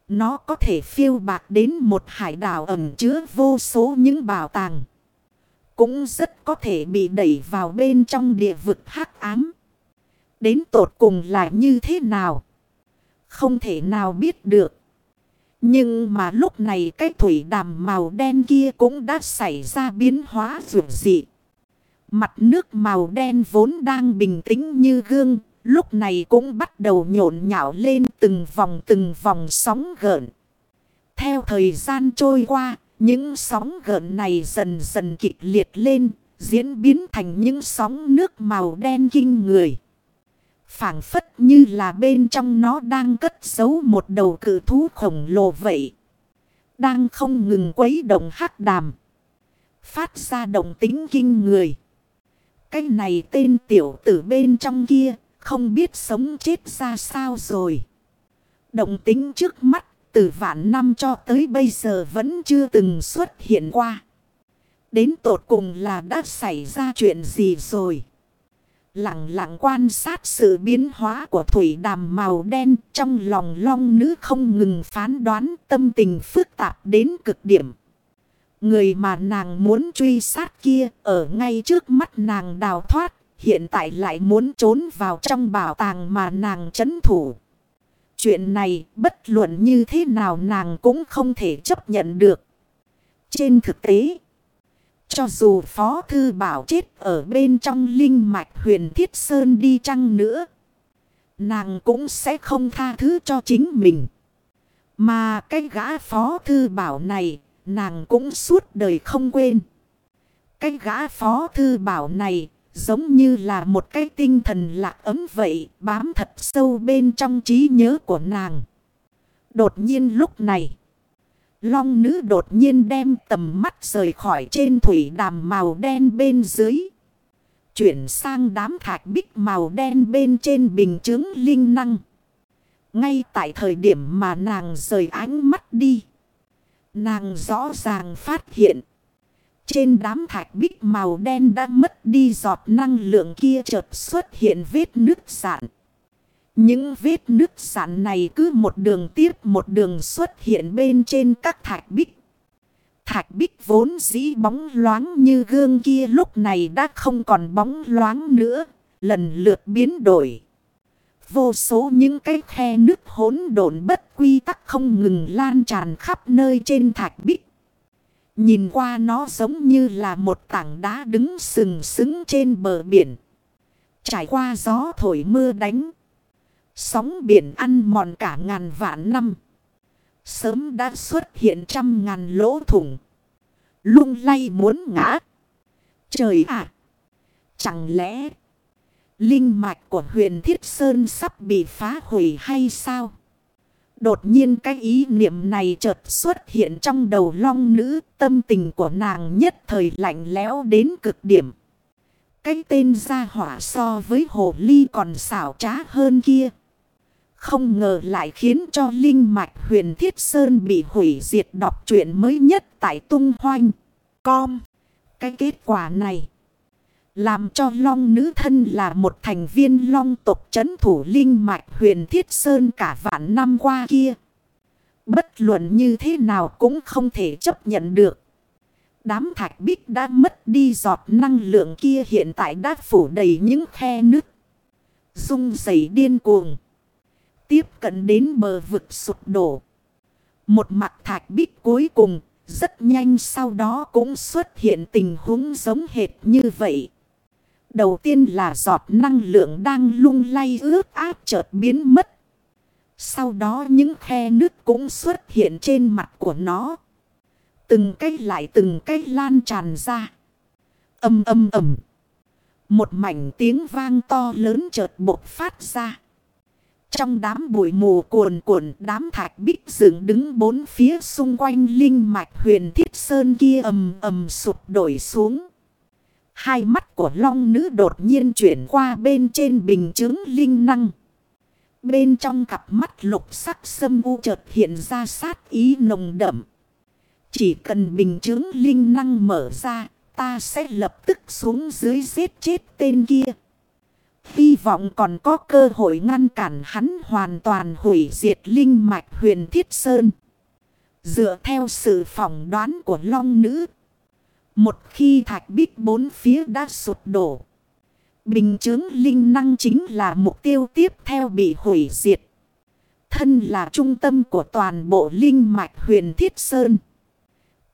Nó có thể phiêu bạc đến một hải đảo ẩn chứa vô số những bảo tàng. Cũng rất có thể bị đẩy vào bên trong địa vực hắc ám. Đến tột cùng là như thế nào? Không thể nào biết được. Nhưng mà lúc này cái thủy đàm màu đen kia cũng đã xảy ra biến hóa rượu dị. Mặt nước màu đen vốn đang bình tĩnh như gương, lúc này cũng bắt đầu nhộn nhạo lên từng vòng từng vòng sóng gợn. Theo thời gian trôi qua, những sóng gợn này dần dần kịch liệt lên, diễn biến thành những sóng nước màu đen kinh người. phảng phất như là bên trong nó đang cất giấu một đầu cự thú khổng lồ vậy. Đang không ngừng quấy động hắc đàm. Phát ra động tính kinh người. Cái này tên tiểu tử bên trong kia, không biết sống chết ra sao rồi. Động tính trước mắt, từ vạn năm cho tới bây giờ vẫn chưa từng xuất hiện qua. Đến tột cùng là đã xảy ra chuyện gì rồi? Lặng lặng quan sát sự biến hóa của thủy đàm màu đen trong lòng long nữ không ngừng phán đoán tâm tình phức tạp đến cực điểm. Người mà nàng muốn truy sát kia ở ngay trước mắt nàng đào thoát. Hiện tại lại muốn trốn vào trong bảo tàng mà nàng chấn thủ. Chuyện này bất luận như thế nào nàng cũng không thể chấp nhận được. Trên thực tế, cho dù Phó Thư Bảo chết ở bên trong linh mạch huyền Thiết Sơn đi chăng nữa, nàng cũng sẽ không tha thứ cho chính mình. Mà cái gã Phó Thư Bảo này nàng cũng suốt đời không quên. Cái gã phó thư bảo này giống như là một cái tinh thần lạc ấm vậy bám thật sâu bên trong trí nhớ của nàng. Đột nhiên lúc này, long nữ đột nhiên đem tầm mắt rời khỏi trên thủy đàm màu đen bên dưới. Chuyển sang đám thạch bích màu đen bên trên bình chứng linh năng. Ngay tại thời điểm mà nàng rời ánh mắt đi. Nàng rõ ràng phát hiện. Trên đám thạch bích màu đen đã mất đi giọt năng lượng kia chợt xuất hiện vết nứt sạn. Những vết nước sản này cứ một đường tiếp một đường xuất hiện bên trên các thạch bích. Thạch bích vốn dĩ bóng loáng như gương kia lúc này đã không còn bóng loáng nữa, lần lượt biến đổi. Vô số những cái khe nước hỗn độn bất quy tắc không ngừng lan tràn khắp nơi trên thạch bích. Nhìn qua nó giống như là một tảng đá đứng sừng sững trên bờ biển. Trải qua gió thổi mưa đánh. Sóng biển ăn mòn cả ngàn vạn năm. Sớm đã xuất hiện trăm ngàn lỗ thủng. Lung lay muốn ngã. Trời ạ! Chẳng lẽ linh mạch của huyền Thiết Sơn sắp bị phá hủy hay sao? Đột nhiên cái ý niệm này chợt xuất hiện trong đầu long nữ, tâm tình của nàng nhất thời lạnh lẽo đến cực điểm. Cái tên gia hỏa so với hồ ly còn xảo trá hơn kia. Không ngờ lại khiến cho linh mạch huyền thiết sơn bị hủy diệt đọc truyện mới nhất tại tung hoanh. Com. Cái kết quả này. Làm cho long nữ thân là một thành viên long tộc chấn thủ linh mạch huyền thiết sơn cả vạn năm qua kia. Bất luận như thế nào cũng không thể chấp nhận được. Đám thạch bích đã mất đi giọt năng lượng kia hiện tại đã phủ đầy những khe nứt. Dung dày điên cuồng. Tiếp cận đến bờ vực sụp đổ. Một mặt thạch bích cuối cùng, rất nhanh sau đó cũng xuất hiện tình huống giống hệt như vậy. Đầu tiên là giọt năng lượng đang lung lay ướt áp chợt biến mất. Sau đó những khe nước cũng xuất hiện trên mặt của nó. Từng cái lại từng cái lan tràn ra. Âm âm ầm. Một mảnh tiếng vang to lớn chợt bộc phát ra. Trong đám bụi mù cuồn cuộn, đám thạch bích dựng đứng bốn phía xung quanh linh mạch huyền thiết sơn kia ầm ầm sụp đổi xuống. Hai mắt của long nữ đột nhiên chuyển qua bên trên bình chứng linh năng. Bên trong cặp mắt lục sắc sâm u chợt hiện ra sát ý nồng đậm. Chỉ cần bình chứng linh năng mở ra, ta sẽ lập tức xuống dưới giết chết tên kia. Hy vọng còn có cơ hội ngăn cản hắn hoàn toàn hủy diệt linh mạch huyền thiết sơn. Dựa theo sự phỏng đoán của long nữ. Một khi thạch bích bốn phía đã sụt đổ. Bình chứng linh năng chính là mục tiêu tiếp theo bị hủy diệt. Thân là trung tâm của toàn bộ linh mạch huyền thiết sơn.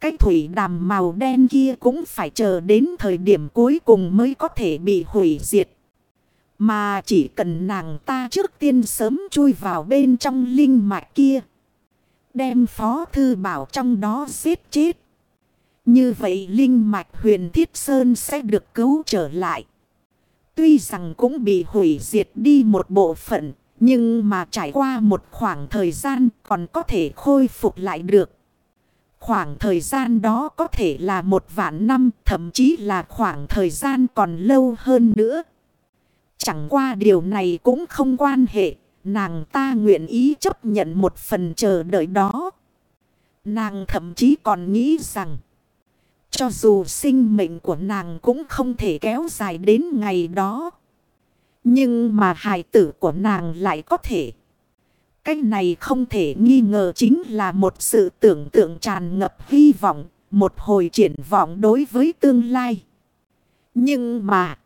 Cái thủy đàm màu đen kia cũng phải chờ đến thời điểm cuối cùng mới có thể bị hủy diệt. Mà chỉ cần nàng ta trước tiên sớm chui vào bên trong linh mạch kia. Đem phó thư bảo trong đó giết chết. Như vậy linh mạch huyền thiết sơn sẽ được cứu trở lại. Tuy rằng cũng bị hủy diệt đi một bộ phận. Nhưng mà trải qua một khoảng thời gian còn có thể khôi phục lại được. Khoảng thời gian đó có thể là một vạn năm, thậm chí là khoảng thời gian còn lâu hơn nữa. Chẳng qua điều này cũng không quan hệ, nàng ta nguyện ý chấp nhận một phần chờ đợi đó. Nàng thậm chí còn nghĩ rằng, cho dù sinh mệnh của nàng cũng không thể kéo dài đến ngày đó. Nhưng mà hài tử của nàng lại có thể. Cái này không thể nghi ngờ chính là một sự tưởng tượng tràn ngập hy vọng, một hồi triển vọng đối với tương lai. Nhưng mà,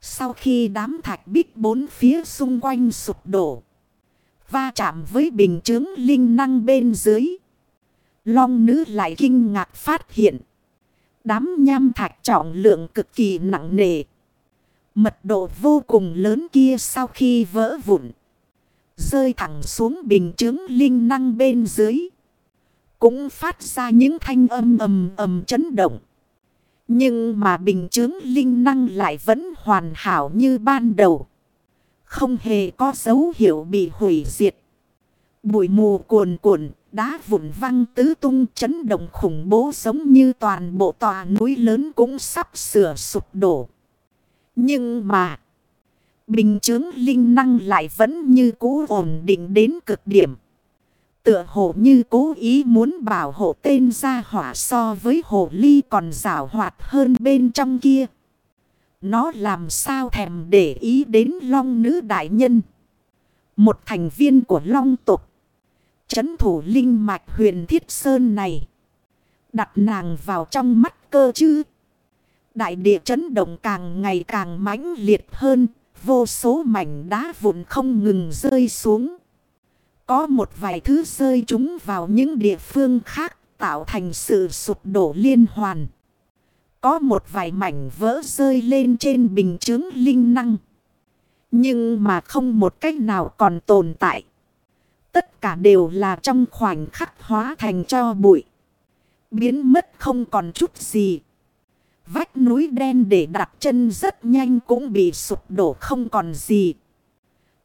sau khi đám thạch bích bốn phía xung quanh sụp đổ, va chạm với bình chứng linh năng bên dưới, long nữ lại kinh ngạc phát hiện. Đám nham thạch trọng lượng cực kỳ nặng nề. Mật độ vô cùng lớn kia sau khi vỡ vụn Rơi thẳng xuống bình chứng linh năng bên dưới. Cũng phát ra những thanh âm ầm ầm chấn động. Nhưng mà bình chứng linh năng lại vẫn hoàn hảo như ban đầu. Không hề có dấu hiệu bị hủy diệt. Bụi mù cuồn cuộn, đá vụn văng tứ tung chấn động khủng bố giống như toàn bộ tòa núi lớn cũng sắp sửa sụp đổ. Nhưng mà... Bình chứng linh năng lại vẫn như cũ ổn định đến cực điểm. Tựa hồ như cố ý muốn bảo hộ tên gia hỏa so với hồ ly còn rào hoạt hơn bên trong kia. Nó làm sao thèm để ý đến long nữ đại nhân. Một thành viên của long tục. Chấn thủ linh mạch huyền thiết sơn này. Đặt nàng vào trong mắt cơ chứ. Đại địa chấn động càng ngày càng mãnh liệt hơn. Vô số mảnh đá vụn không ngừng rơi xuống. Có một vài thứ rơi chúng vào những địa phương khác, tạo thành sự sụp đổ liên hoàn. Có một vài mảnh vỡ rơi lên trên bình chứng linh năng. Nhưng mà không một cách nào còn tồn tại. Tất cả đều là trong khoảnh khắc hóa thành cho bụi. Biến mất không còn chút gì. Vách núi đen để đặt chân rất nhanh cũng bị sụp đổ không còn gì.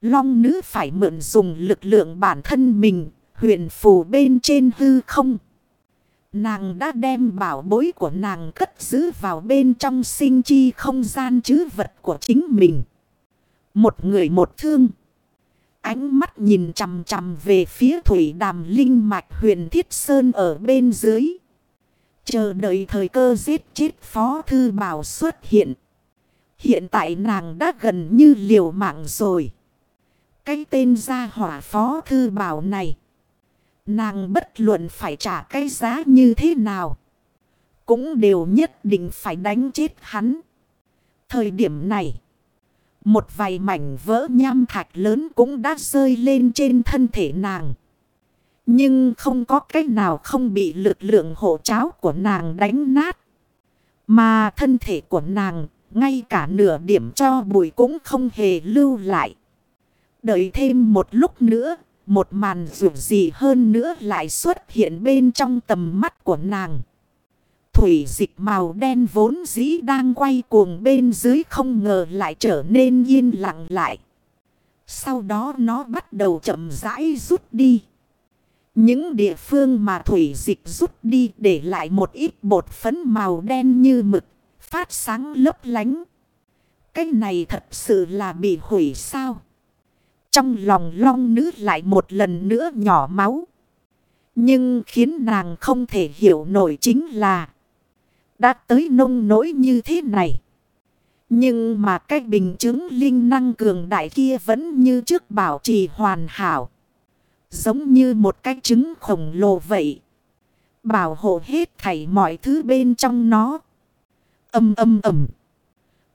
Long nữ phải mượn dùng lực lượng bản thân mình, huyền phù bên trên hư không. Nàng đã đem bảo bối của nàng cất giữ vào bên trong sinh chi không gian chứ vật của chính mình. Một người một thương. Ánh mắt nhìn chằm chằm về phía thủy đàm linh mạch huyền thiết sơn ở bên dưới. Chờ đợi thời cơ giết chết phó thư bảo xuất hiện. Hiện tại nàng đã gần như liều mạng rồi. Cái tên gia hỏa phó thư bảo này. Nàng bất luận phải trả cái giá như thế nào. Cũng đều nhất định phải đánh chết hắn. Thời điểm này. Một vài mảnh vỡ nham thạch lớn cũng đã rơi lên trên thân thể nàng. Nhưng không có cách nào không bị lực lượng hộ cháo của nàng đánh nát. Mà thân thể của nàng, ngay cả nửa điểm cho bụi cũng không hề lưu lại. Đợi thêm một lúc nữa, một màn rủ gì hơn nữa lại xuất hiện bên trong tầm mắt của nàng. Thủy dịch màu đen vốn dĩ đang quay cuồng bên dưới không ngờ lại trở nên yên lặng lại. Sau đó nó bắt đầu chậm rãi rút đi. Những địa phương mà thủy dịch rút đi để lại một ít bột phấn màu đen như mực, phát sáng lấp lánh. Cái này thật sự là bị hủy sao? Trong lòng long nữ lại một lần nữa nhỏ máu. Nhưng khiến nàng không thể hiểu nổi chính là đã tới nông nỗi như thế này. Nhưng mà cái bình chứng linh năng cường đại kia vẫn như trước bảo trì hoàn hảo. Giống như một cái trứng khổng lồ vậy. Bảo hộ hết thảy mọi thứ bên trong nó. Âm âm ầm.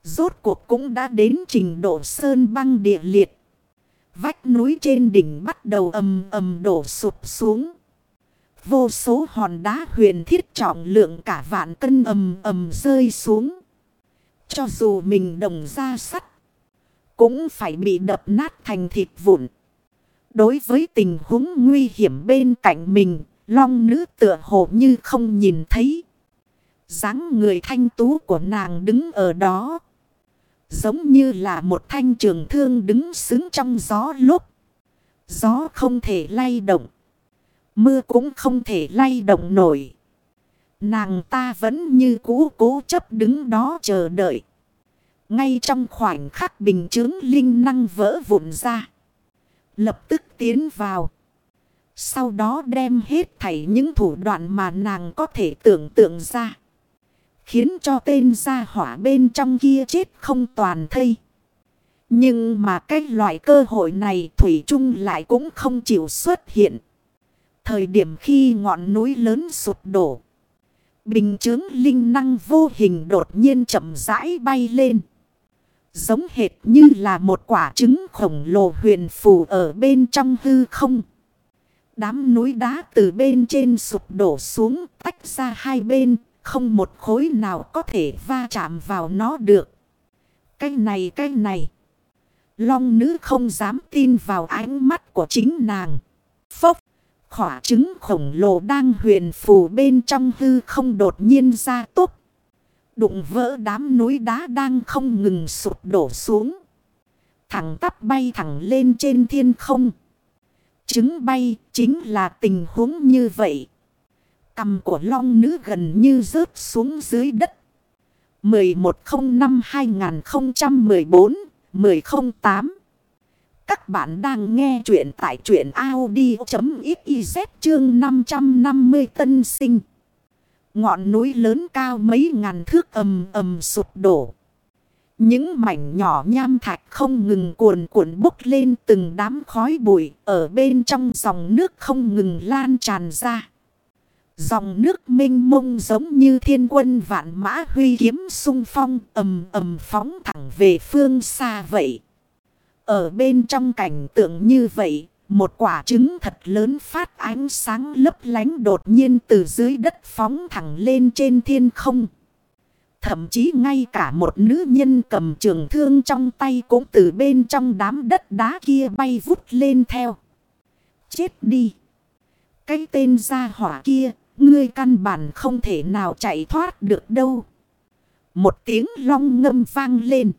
Rốt cuộc cũng đã đến trình độ sơn băng địa liệt. Vách núi trên đỉnh bắt đầu ầm ầm đổ sụp xuống. Vô số hòn đá huyền thiết trọng lượng cả vạn cân ầm ầm rơi xuống. Cho dù mình đồng ra sắt. Cũng phải bị đập nát thành thịt vụn. Đối với tình huống nguy hiểm bên cạnh mình. Long nữ tựa hồ như không nhìn thấy. dáng người thanh tú của nàng đứng ở đó. Giống như là một thanh trường thương đứng xứng trong gió lúc. Gió không thể lay động. Mưa cũng không thể lay động nổi. Nàng ta vẫn như cũ cố chấp đứng đó chờ đợi. Ngay trong khoảnh khắc bình chứng linh năng vỡ vụn ra. Lập tức tiến vào. Sau đó đem hết thảy những thủ đoạn mà nàng có thể tưởng tượng ra. Khiến cho tên gia hỏa bên trong kia chết không toàn thây. Nhưng mà cái loại cơ hội này Thủy chung lại cũng không chịu xuất hiện. Thời điểm khi ngọn núi lớn sụp đổ. Bình chứng linh năng vô hình đột nhiên chậm rãi bay lên. Giống hệt như là một quả trứng khổng lồ huyền phù ở bên trong hư không. Đám núi đá từ bên trên sụp đổ xuống, tách ra hai bên. Không một khối nào có thể va chạm vào nó được. Cái này cái này. Long nữ không dám tin vào ánh mắt của chính nàng. Phốc. Khỏa trứng khổng lồ đang huyền phù bên trong hư không đột nhiên ra tốc. Đụng vỡ đám núi đá đang không ngừng sụp đổ xuống. Thẳng tắp bay thẳng lên trên thiên không. Trứng bay chính là tình huống như vậy. Cầm của long nữ gần như rớt xuống dưới đất. 1105-2014-1008 các bạn đang nghe chuyện tại chuyện Audi.xyz chương 550 tân sinh. Ngọn núi lớn cao mấy ngàn thước ầm ầm sụp đổ. Những mảnh nhỏ nham thạch không ngừng cuồn cuộn bốc lên từng đám khói bụi ở bên trong dòng nước không ngừng lan tràn ra. Dòng nước minh mông giống như thiên quân vạn mã huy kiếm sung phong ầm ầm phóng thẳng về phương xa vậy. Ở bên trong cảnh tượng như vậy, một quả trứng thật lớn phát ánh sáng lấp lánh đột nhiên từ dưới đất phóng thẳng lên trên thiên không. Thậm chí ngay cả một nữ nhân cầm trường thương trong tay cũng từ bên trong đám đất đá kia bay vút lên theo. Chết đi! Cái tên gia hỏa kia, ngươi căn bản không thể nào chạy thoát được đâu. Một tiếng long ngâm vang lên.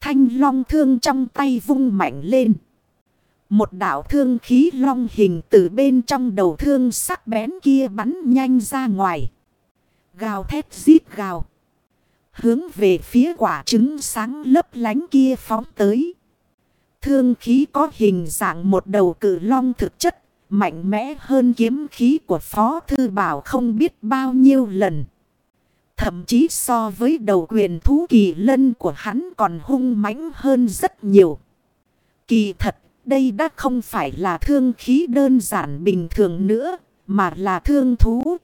Thanh long thương trong tay vung mạnh lên. Một đảo thương khí long hình từ bên trong đầu thương sắc bén kia bắn nhanh ra ngoài. Gào thét giít gào. Hướng về phía quả trứng sáng lấp lánh kia phóng tới. Thương khí có hình dạng một đầu cử long thực chất. Mạnh mẽ hơn kiếm khí của Phó Thư Bảo không biết bao nhiêu lần. Thậm chí so với đầu quyền thú kỳ lân của hắn còn hung mãnh hơn rất nhiều. Kỳ thật, đây đã không phải là thương khí đơn giản bình thường nữa, mà là thương thú.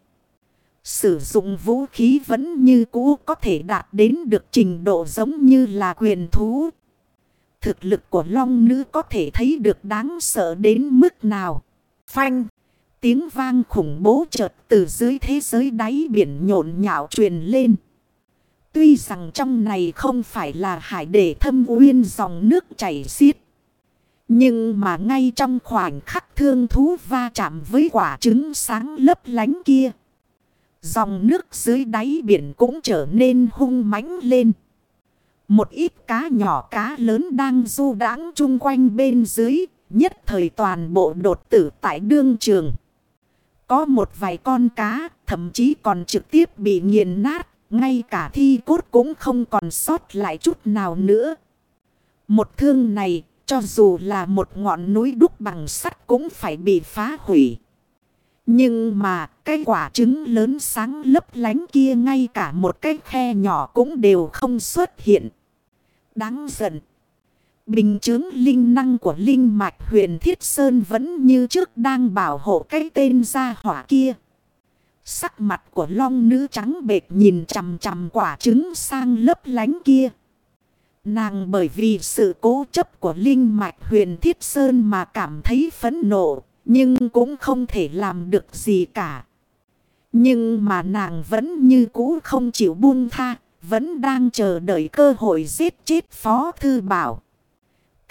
Sử dụng vũ khí vẫn như cũ có thể đạt đến được trình độ giống như là quyền thú. Thực lực của long nữ có thể thấy được đáng sợ đến mức nào. Phanh! Tiếng vang khủng bố chợt từ dưới thế giới đáy biển nhộn nhạo truyền lên. Tuy rằng trong này không phải là hải để thâm uyên dòng nước chảy xiết. Nhưng mà ngay trong khoảnh khắc thương thú va chạm với quả trứng sáng lấp lánh kia. Dòng nước dưới đáy biển cũng trở nên hung mãnh lên. Một ít cá nhỏ cá lớn đang du đãng chung quanh bên dưới, nhất thời toàn bộ đột tử tại đương trường. Có một vài con cá, thậm chí còn trực tiếp bị nghiền nát, ngay cả thi cốt cũng không còn sót lại chút nào nữa. Một thương này, cho dù là một ngọn núi đúc bằng sắt cũng phải bị phá hủy. Nhưng mà cái quả trứng lớn sáng lấp lánh kia ngay cả một cái khe nhỏ cũng đều không xuất hiện. Đáng giận. Bình chứng linh năng của linh mạch huyền Thiết Sơn vẫn như trước đang bảo hộ cái tên gia hỏa kia. Sắc mặt của long nữ trắng bệt nhìn chằm chằm quả trứng sang lấp lánh kia. Nàng bởi vì sự cố chấp của linh mạch huyền Thiết Sơn mà cảm thấy phẫn nộ, nhưng cũng không thể làm được gì cả. Nhưng mà nàng vẫn như cũ không chịu buông tha, vẫn đang chờ đợi cơ hội giết chết Phó Thư Bảo.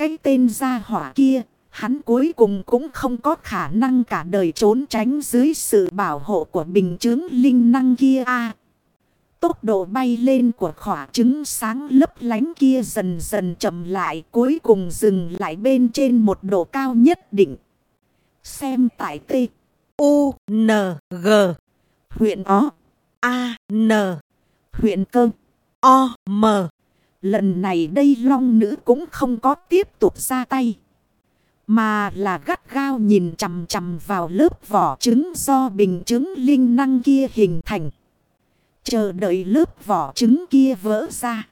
Cái tên gia hỏa kia, hắn cuối cùng cũng không có khả năng cả đời trốn tránh dưới sự bảo hộ của bình chứng linh năng kia a Tốc độ bay lên của khỏa trứng sáng lấp lánh kia dần dần chậm lại cuối cùng dừng lại bên trên một độ cao nhất định. Xem tại T. U. N. G. Huyện O. A. N. Huyện Cơ. O. M. Lần này đây long nữ cũng không có tiếp tục ra tay. Mà là gắt gao nhìn chằm chằm vào lớp vỏ trứng do bình trứng linh năng kia hình thành. Chờ đợi lớp vỏ trứng kia vỡ ra.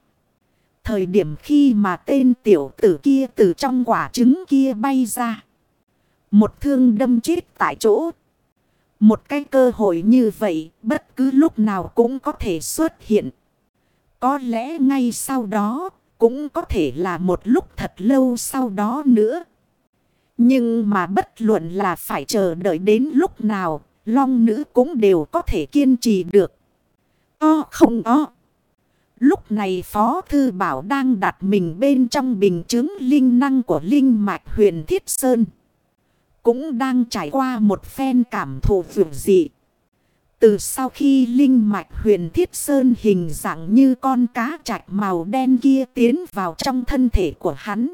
Thời điểm khi mà tên tiểu tử kia từ trong quả trứng kia bay ra. Một thương đâm chết tại chỗ. Một cái cơ hội như vậy bất cứ lúc nào cũng có thể xuất hiện. Có lẽ ngay sau đó cũng có thể là một lúc thật lâu sau đó nữa. Nhưng mà bất luận là phải chờ đợi đến lúc nào, long nữ cũng đều có thể kiên trì được. O không o. Lúc này Phó Thư Bảo đang đặt mình bên trong bình chứng linh năng của linh mạch huyền Thiết Sơn. Cũng đang trải qua một phen cảm thụ vượt dị. Từ sau khi linh mạch huyền thiết sơn hình dạng như con cá trạch màu đen kia tiến vào trong thân thể của hắn.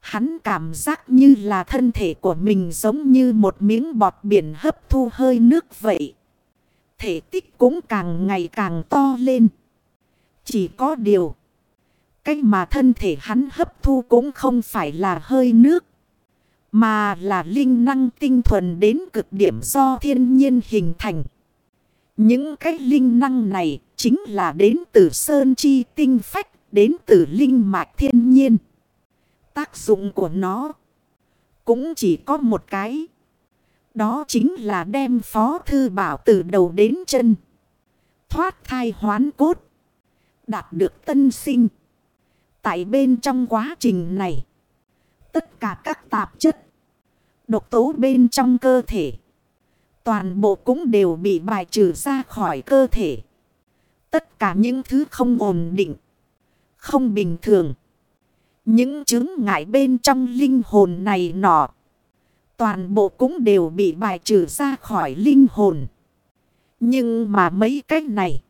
Hắn cảm giác như là thân thể của mình giống như một miếng bọt biển hấp thu hơi nước vậy. Thể tích cũng càng ngày càng to lên. Chỉ có điều. cách mà thân thể hắn hấp thu cũng không phải là hơi nước. Mà là linh năng tinh thuần đến cực điểm do thiên nhiên hình thành. Những cái linh năng này chính là đến từ sơn chi tinh phách, đến từ linh mạch thiên nhiên. Tác dụng của nó cũng chỉ có một cái. Đó chính là đem phó thư bảo từ đầu đến chân. Thoát thai hoán cốt. Đạt được tân sinh. Tại bên trong quá trình này. Tất cả các tạp chất. Độc tố bên trong cơ thể. Toàn bộ cũng đều bị bài trừ ra khỏi cơ thể. Tất cả những thứ không ổn định. Không bình thường. Những chứng ngại bên trong linh hồn này nọ. Toàn bộ cũng đều bị bài trừ ra khỏi linh hồn. Nhưng mà mấy cách này.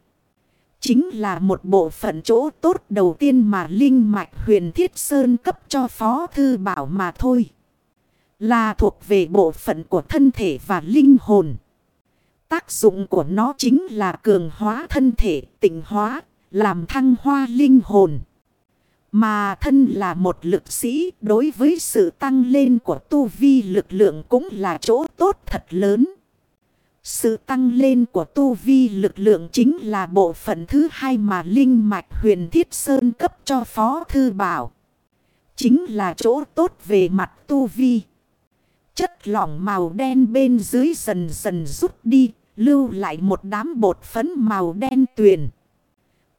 Chính là một bộ phận chỗ tốt đầu tiên mà Linh Mạch huyền Thiết Sơn cấp cho Phó Thư Bảo mà thôi. Là thuộc về bộ phận của thân thể và linh hồn. Tác dụng của nó chính là cường hóa thân thể, tịnh hóa, làm thăng hoa linh hồn. Mà thân là một lực sĩ đối với sự tăng lên của tu vi lực lượng cũng là chỗ tốt thật lớn. Sự tăng lên của tu vi lực lượng chính là bộ phận thứ hai mà Linh Mạch huyền Thiết Sơn cấp cho Phó Thư Bảo. Chính là chỗ tốt về mặt tu vi. Chất lỏng màu đen bên dưới dần dần rút đi, lưu lại một đám bột phấn màu đen tuyền.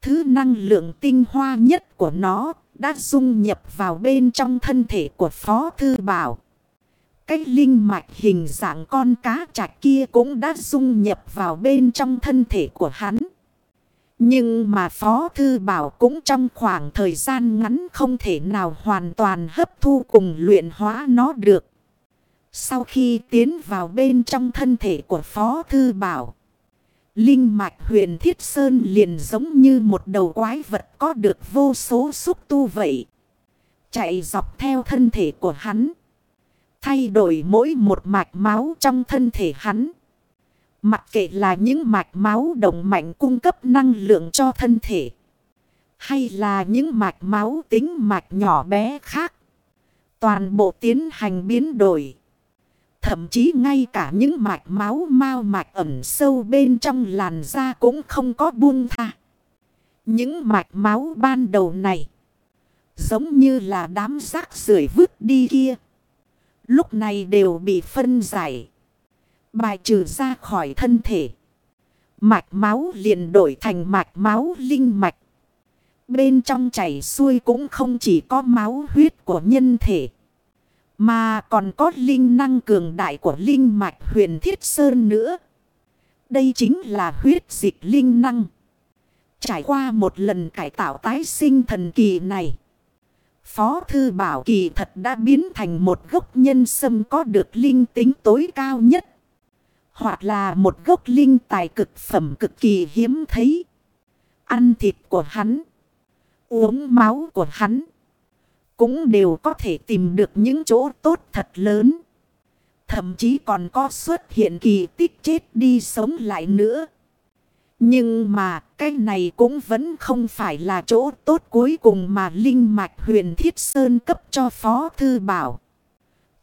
Thứ năng lượng tinh hoa nhất của nó đã dung nhập vào bên trong thân thể của Phó Thư Bảo. Cái linh mạch hình dạng con cá chạch kia cũng đã dung nhập vào bên trong thân thể của hắn. Nhưng mà Phó Thư Bảo cũng trong khoảng thời gian ngắn không thể nào hoàn toàn hấp thu cùng luyện hóa nó được. Sau khi tiến vào bên trong thân thể của Phó Thư Bảo, Linh mạch huyền Thiết Sơn liền giống như một đầu quái vật có được vô số xúc tu vậy. Chạy dọc theo thân thể của hắn. Thay đổi mỗi một mạch máu trong thân thể hắn. Mặc kệ là những mạch máu động mạnh cung cấp năng lượng cho thân thể. Hay là những mạch máu tính mạch nhỏ bé khác. Toàn bộ tiến hành biến đổi. Thậm chí ngay cả những mạch máu mau mạch ẩn sâu bên trong làn da cũng không có buông tha. Những mạch máu ban đầu này. Giống như là đám rác rưởi vứt đi kia. Lúc này đều bị phân giải. Bài trừ ra khỏi thân thể. Mạch máu liền đổi thành mạch máu linh mạch. Bên trong chảy xuôi cũng không chỉ có máu huyết của nhân thể. Mà còn có linh năng cường đại của linh mạch huyền thiết sơn nữa. Đây chính là huyết dịch linh năng. Trải qua một lần cải tạo tái sinh thần kỳ này. Phó thư bảo kỳ thật đã biến thành một gốc nhân sâm có được linh tính tối cao nhất. Hoặc là một gốc linh tài cực phẩm cực kỳ hiếm thấy. Ăn thịt của hắn. Uống máu của hắn cũng đều có thể tìm được những chỗ tốt thật lớn. Thậm chí còn có xuất hiện kỳ tích chết đi sống lại nữa. Nhưng mà cái này cũng vẫn không phải là chỗ tốt cuối cùng mà Linh Mạch huyền Thiết Sơn cấp cho Phó Thư Bảo.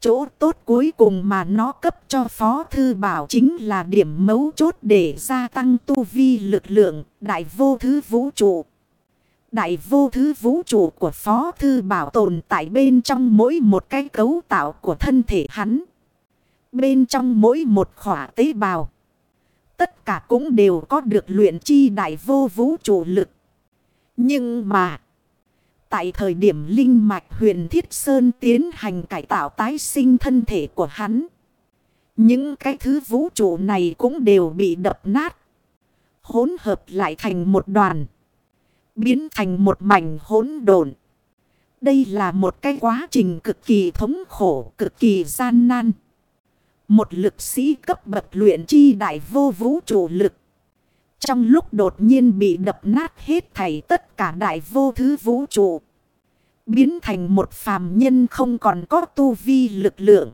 Chỗ tốt cuối cùng mà nó cấp cho Phó Thư Bảo chính là điểm mấu chốt để gia tăng tu vi lực lượng đại vô thứ vũ trụ. Đại vô thứ vũ trụ của Phó Thư Bảo tồn tại bên trong mỗi một cái cấu tạo của thân thể hắn. Bên trong mỗi một khỏa tế bào. Tất cả cũng đều có được luyện chi đại vô vũ trụ lực. Nhưng mà. Tại thời điểm linh mạch huyền Thiết Sơn tiến hành cải tạo tái sinh thân thể của hắn. Những cái thứ vũ trụ này cũng đều bị đập nát. Hỗn hợp lại thành một đoàn biến thành một mảnh hỗn độn. Đây là một cái quá trình cực kỳ thống khổ, cực kỳ gian nan. Một lực sĩ cấp bậc luyện chi đại vô vũ trụ lực. Trong lúc đột nhiên bị đập nát hết thảy tất cả đại vô thứ vũ trụ. Biến thành một phàm nhân không còn có tu vi lực lượng.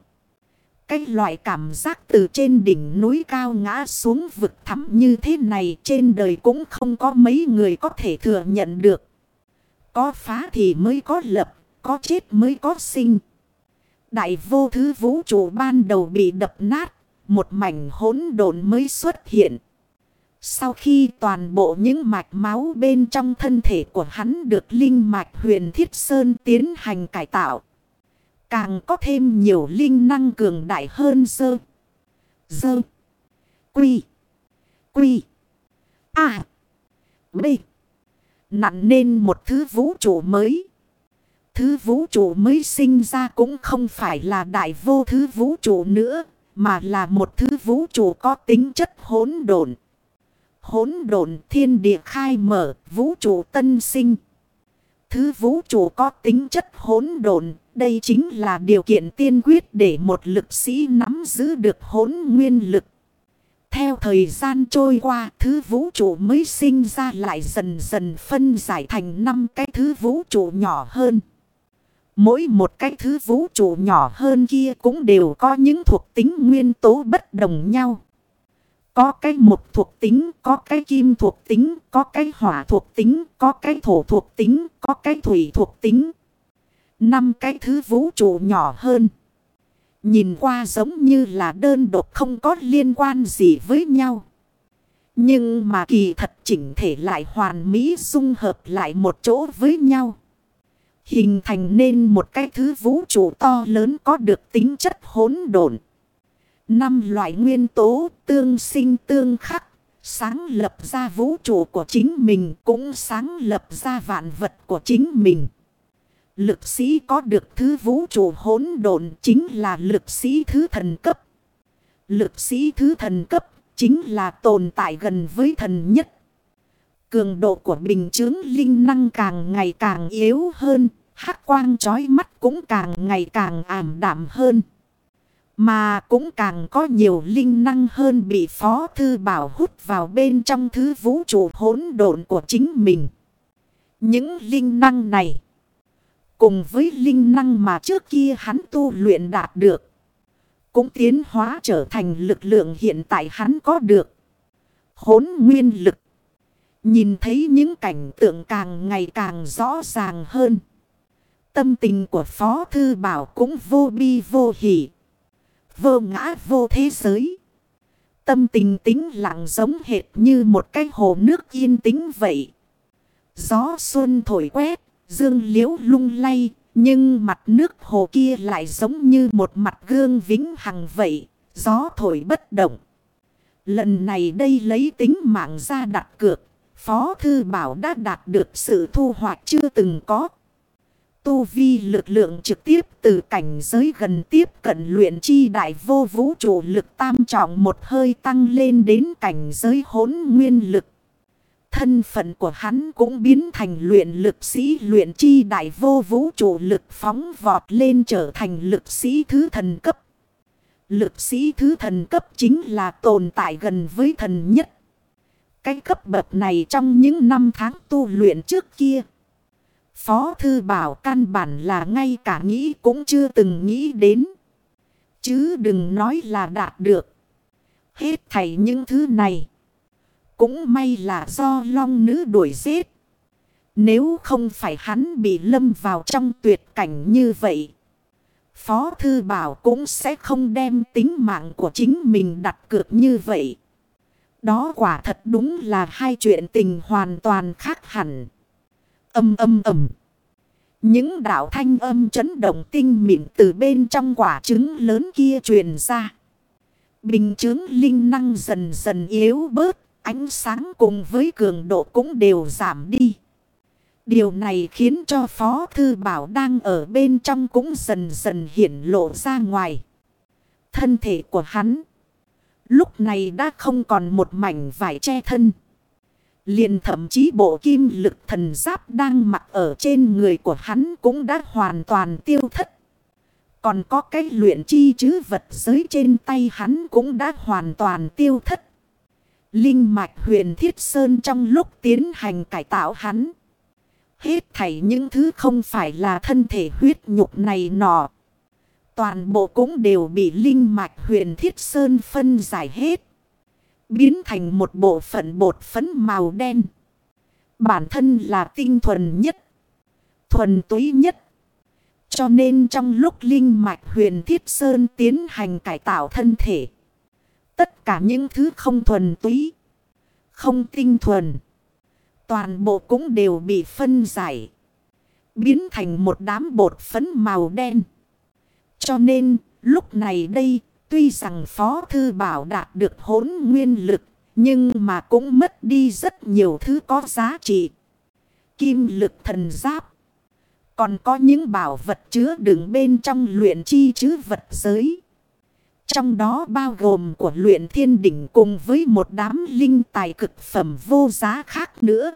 Cái loại cảm giác từ trên đỉnh núi cao ngã xuống vực thẳm như thế này trên đời cũng không có mấy người có thể thừa nhận được. Có phá thì mới có lập, có chết mới có sinh. Đại vô thứ vũ trụ ban đầu bị đập nát, một mảnh hỗn độn mới xuất hiện. Sau khi toàn bộ những mạch máu bên trong thân thể của hắn được linh mạch huyền thiết sơn tiến hành cải tạo. Càng có thêm nhiều linh năng cường đại hơn sơ. sơ Quy. Quy. À. B. Nặng nên một thứ vũ trụ mới. Thứ vũ trụ mới sinh ra cũng không phải là đại vô thứ vũ trụ nữa. Mà là một thứ vũ trụ có tính chất hỗn độn. Hỗn độn thiên địa khai mở, vũ trụ tân sinh. Thứ vũ trụ có tính chất hỗn độn, đây chính là điều kiện tiên quyết để một lực sĩ nắm giữ được hỗn nguyên lực. Theo thời gian trôi qua, thứ vũ trụ mới sinh ra lại dần dần phân giải thành năm cái thứ vũ trụ nhỏ hơn. Mỗi một cái thứ vũ trụ nhỏ hơn kia cũng đều có những thuộc tính nguyên tố bất đồng nhau. Có cái mục thuộc tính, có cái kim thuộc tính, có cái hỏa thuộc tính, có cái thổ thuộc tính, có cái thủy thuộc tính. Năm cái thứ vũ trụ nhỏ hơn. Nhìn qua giống như là đơn độc không có liên quan gì với nhau. Nhưng mà kỳ thật chỉnh thể lại hoàn mỹ dung hợp lại một chỗ với nhau. Hình thành nên một cái thứ vũ trụ to lớn có được tính chất hỗn độn. Năm loại nguyên tố tương sinh tương khắc. Sáng lập ra vũ trụ của chính mình cũng sáng lập ra vạn vật của chính mình. Lực sĩ có được thứ vũ trụ hỗn độn chính là lực sĩ thứ thần cấp. Lực sĩ thứ thần cấp chính là tồn tại gần với thần nhất. Cường độ của bình chứng linh năng càng ngày càng yếu hơn, hắc quang chói mắt cũng càng ngày càng ảm đạm hơn. Mà cũng càng có nhiều linh năng hơn bị Phó Thư Bảo hút vào bên trong thứ vũ trụ hỗn độn của chính mình. Những linh năng này, cùng với linh năng mà trước kia hắn tu luyện đạt được, cũng tiến hóa trở thành lực lượng hiện tại hắn có được. Hốn nguyên lực. Nhìn thấy những cảnh tượng càng ngày càng rõ ràng hơn. Tâm tình của Phó Thư Bảo cũng vô bi vô hỷ vô ngã vô thế giới. Tâm tình tĩnh lặng giống hệt như một cái hồ nước yên tĩnh vậy. Gió xuân thổi quét, dương liễu lung lay, nhưng mặt nước hồ kia lại giống như một mặt gương vĩnh hằng vậy, gió thổi bất động. Lần này đây lấy tính mạng ra đặt cược, Phó Thư Bảo đã đạt được sự thu hoạch chưa từng có. Tu vi lực lượng trực tiếp từ cảnh giới gần tiếp cận luyện chi đại vô vũ trụ lực tam trọng một hơi tăng lên đến cảnh giới hốn nguyên lực. Thân phận của hắn cũng biến thành luyện lực sĩ, luyện chi đại vô vũ trụ lực phóng vọt lên trở thành lực sĩ thứ thần cấp. Lực sĩ thứ thần cấp chính là tồn tại gần với thần nhất. Cái cấp bậc này trong những năm tháng tu luyện trước kia Phó Thư Bảo căn bản là ngay cả nghĩ cũng chưa từng nghĩ đến. Chứ đừng nói là đạt được. Hết thảy những thứ này. Cũng may là do long nữ đuổi giết. Nếu không phải hắn bị lâm vào trong tuyệt cảnh như vậy. Phó Thư Bảo cũng sẽ không đem tính mạng của chính mình đặt cược như vậy. Đó quả thật đúng là hai chuyện tình hoàn toàn khác hẳn. Âm âm ầm. Những đạo thanh âm chấn động tinh mịn từ bên trong quả trứng lớn kia truyền ra. Bình chứng linh năng dần dần yếu bớt, ánh sáng cùng với cường độ cũng đều giảm đi. Điều này khiến cho Phó Thư Bảo đang ở bên trong cũng dần dần hiển lộ ra ngoài. Thân thể của hắn lúc này đã không còn một mảnh vải che thân. Liền thậm chí bộ kim lực thần giáp đang mặc ở trên người của hắn cũng đã hoàn toàn tiêu thất. Còn có cái luyện chi chứ vật giới trên tay hắn cũng đã hoàn toàn tiêu thất. Linh mạch huyền thiết sơn trong lúc tiến hành cải tạo hắn. Hết thảy những thứ không phải là thân thể huyết nhục này nọ. Toàn bộ cũng đều bị linh mạch huyền thiết sơn phân giải hết. Biến thành một bộ phận bột phấn màu đen. Bản thân là tinh thuần nhất. Thuần túy nhất. Cho nên trong lúc Linh Mạch huyền Thiết Sơn tiến hành cải tạo thân thể. Tất cả những thứ không thuần túy. không tinh thuần. Toàn bộ cũng đều bị phân giải. Biến thành một đám bột phấn màu đen. Cho nên, lúc này đây, tuy rằng Phó Thư Bảo đạt được hốn nguyên lực, nhưng mà cũng mất đi rất nhiều thứ có giá trị. Kim lực thần giáp. Còn có những bảo vật chứa đựng bên trong luyện chi chứ vật giới. Trong đó bao gồm của luyện thiên đỉnh cùng với một đám linh tài cực phẩm vô giá khác nữa.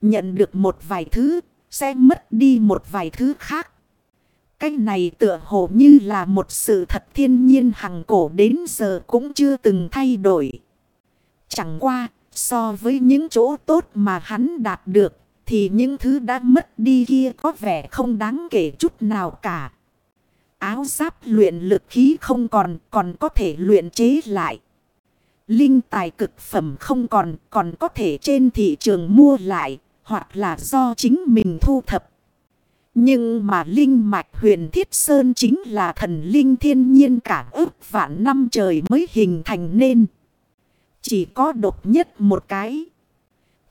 Nhận được một vài thứ, sẽ mất đi một vài thứ khác. Cái này tựa hồ như là một sự thật thiên nhiên hằng cổ đến giờ cũng chưa từng thay đổi. Chẳng qua, so với những chỗ tốt mà hắn đạt được, thì những thứ đã mất đi kia có vẻ không đáng kể chút nào cả. Áo giáp luyện lực khí không còn, còn có thể luyện chế lại. Linh tài cực phẩm không còn, còn có thể trên thị trường mua lại, hoặc là do chính mình thu thập. Nhưng mà linh mạch huyền thiết sơn chính là thần linh thiên nhiên cả ước vạn năm trời mới hình thành nên. Chỉ có độc nhất một cái.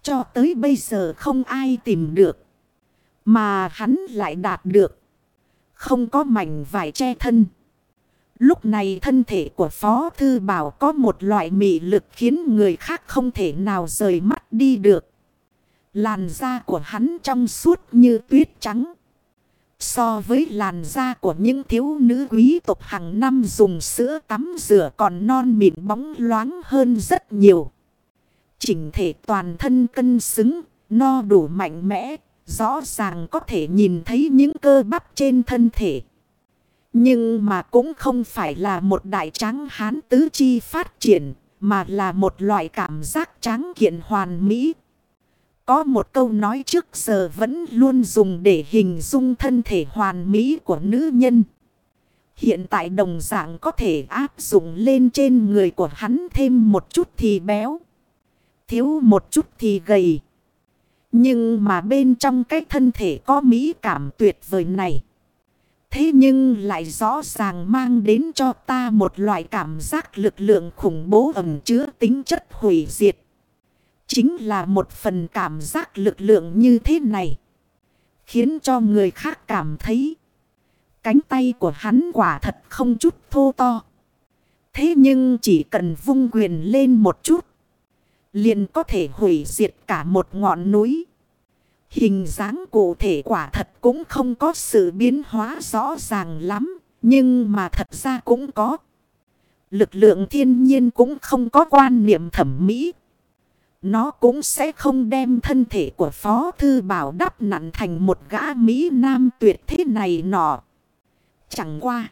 Cho tới bây giờ không ai tìm được. Mà hắn lại đạt được. Không có mảnh vải che thân. Lúc này thân thể của Phó Thư Bảo có một loại mị lực khiến người khác không thể nào rời mắt đi được. Làn da của hắn trong suốt như tuyết trắng. So với làn da của những thiếu nữ quý tộc hàng năm dùng sữa tắm rửa còn non mịn bóng loáng hơn rất nhiều. Chỉnh thể toàn thân cân xứng, no đủ mạnh mẽ, rõ ràng có thể nhìn thấy những cơ bắp trên thân thể. Nhưng mà cũng không phải là một đại tráng hán tứ chi phát triển, mà là một loại cảm giác tráng kiện hoàn mỹ. Có một câu nói trước giờ vẫn luôn dùng để hình dung thân thể hoàn mỹ của nữ nhân. Hiện tại đồng dạng có thể áp dụng lên trên người của hắn thêm một chút thì béo. Thiếu một chút thì gầy. Nhưng mà bên trong cái thân thể có mỹ cảm tuyệt vời này. Thế nhưng lại rõ ràng mang đến cho ta một loại cảm giác lực lượng khủng bố ẩm chứa tính chất hủy diệt. Chính là một phần cảm giác lực lượng như thế này. Khiến cho người khác cảm thấy. Cánh tay của hắn quả thật không chút thô to. Thế nhưng chỉ cần vung quyền lên một chút. Liền có thể hủy diệt cả một ngọn núi. Hình dáng cụ thể quả thật cũng không có sự biến hóa rõ ràng lắm. Nhưng mà thật ra cũng có. Lực lượng thiên nhiên cũng không có quan niệm thẩm mỹ. Nó cũng sẽ không đem thân thể của Phó Thư Bảo đắp nặn thành một gã Mỹ Nam tuyệt thế này nọ. Chẳng qua.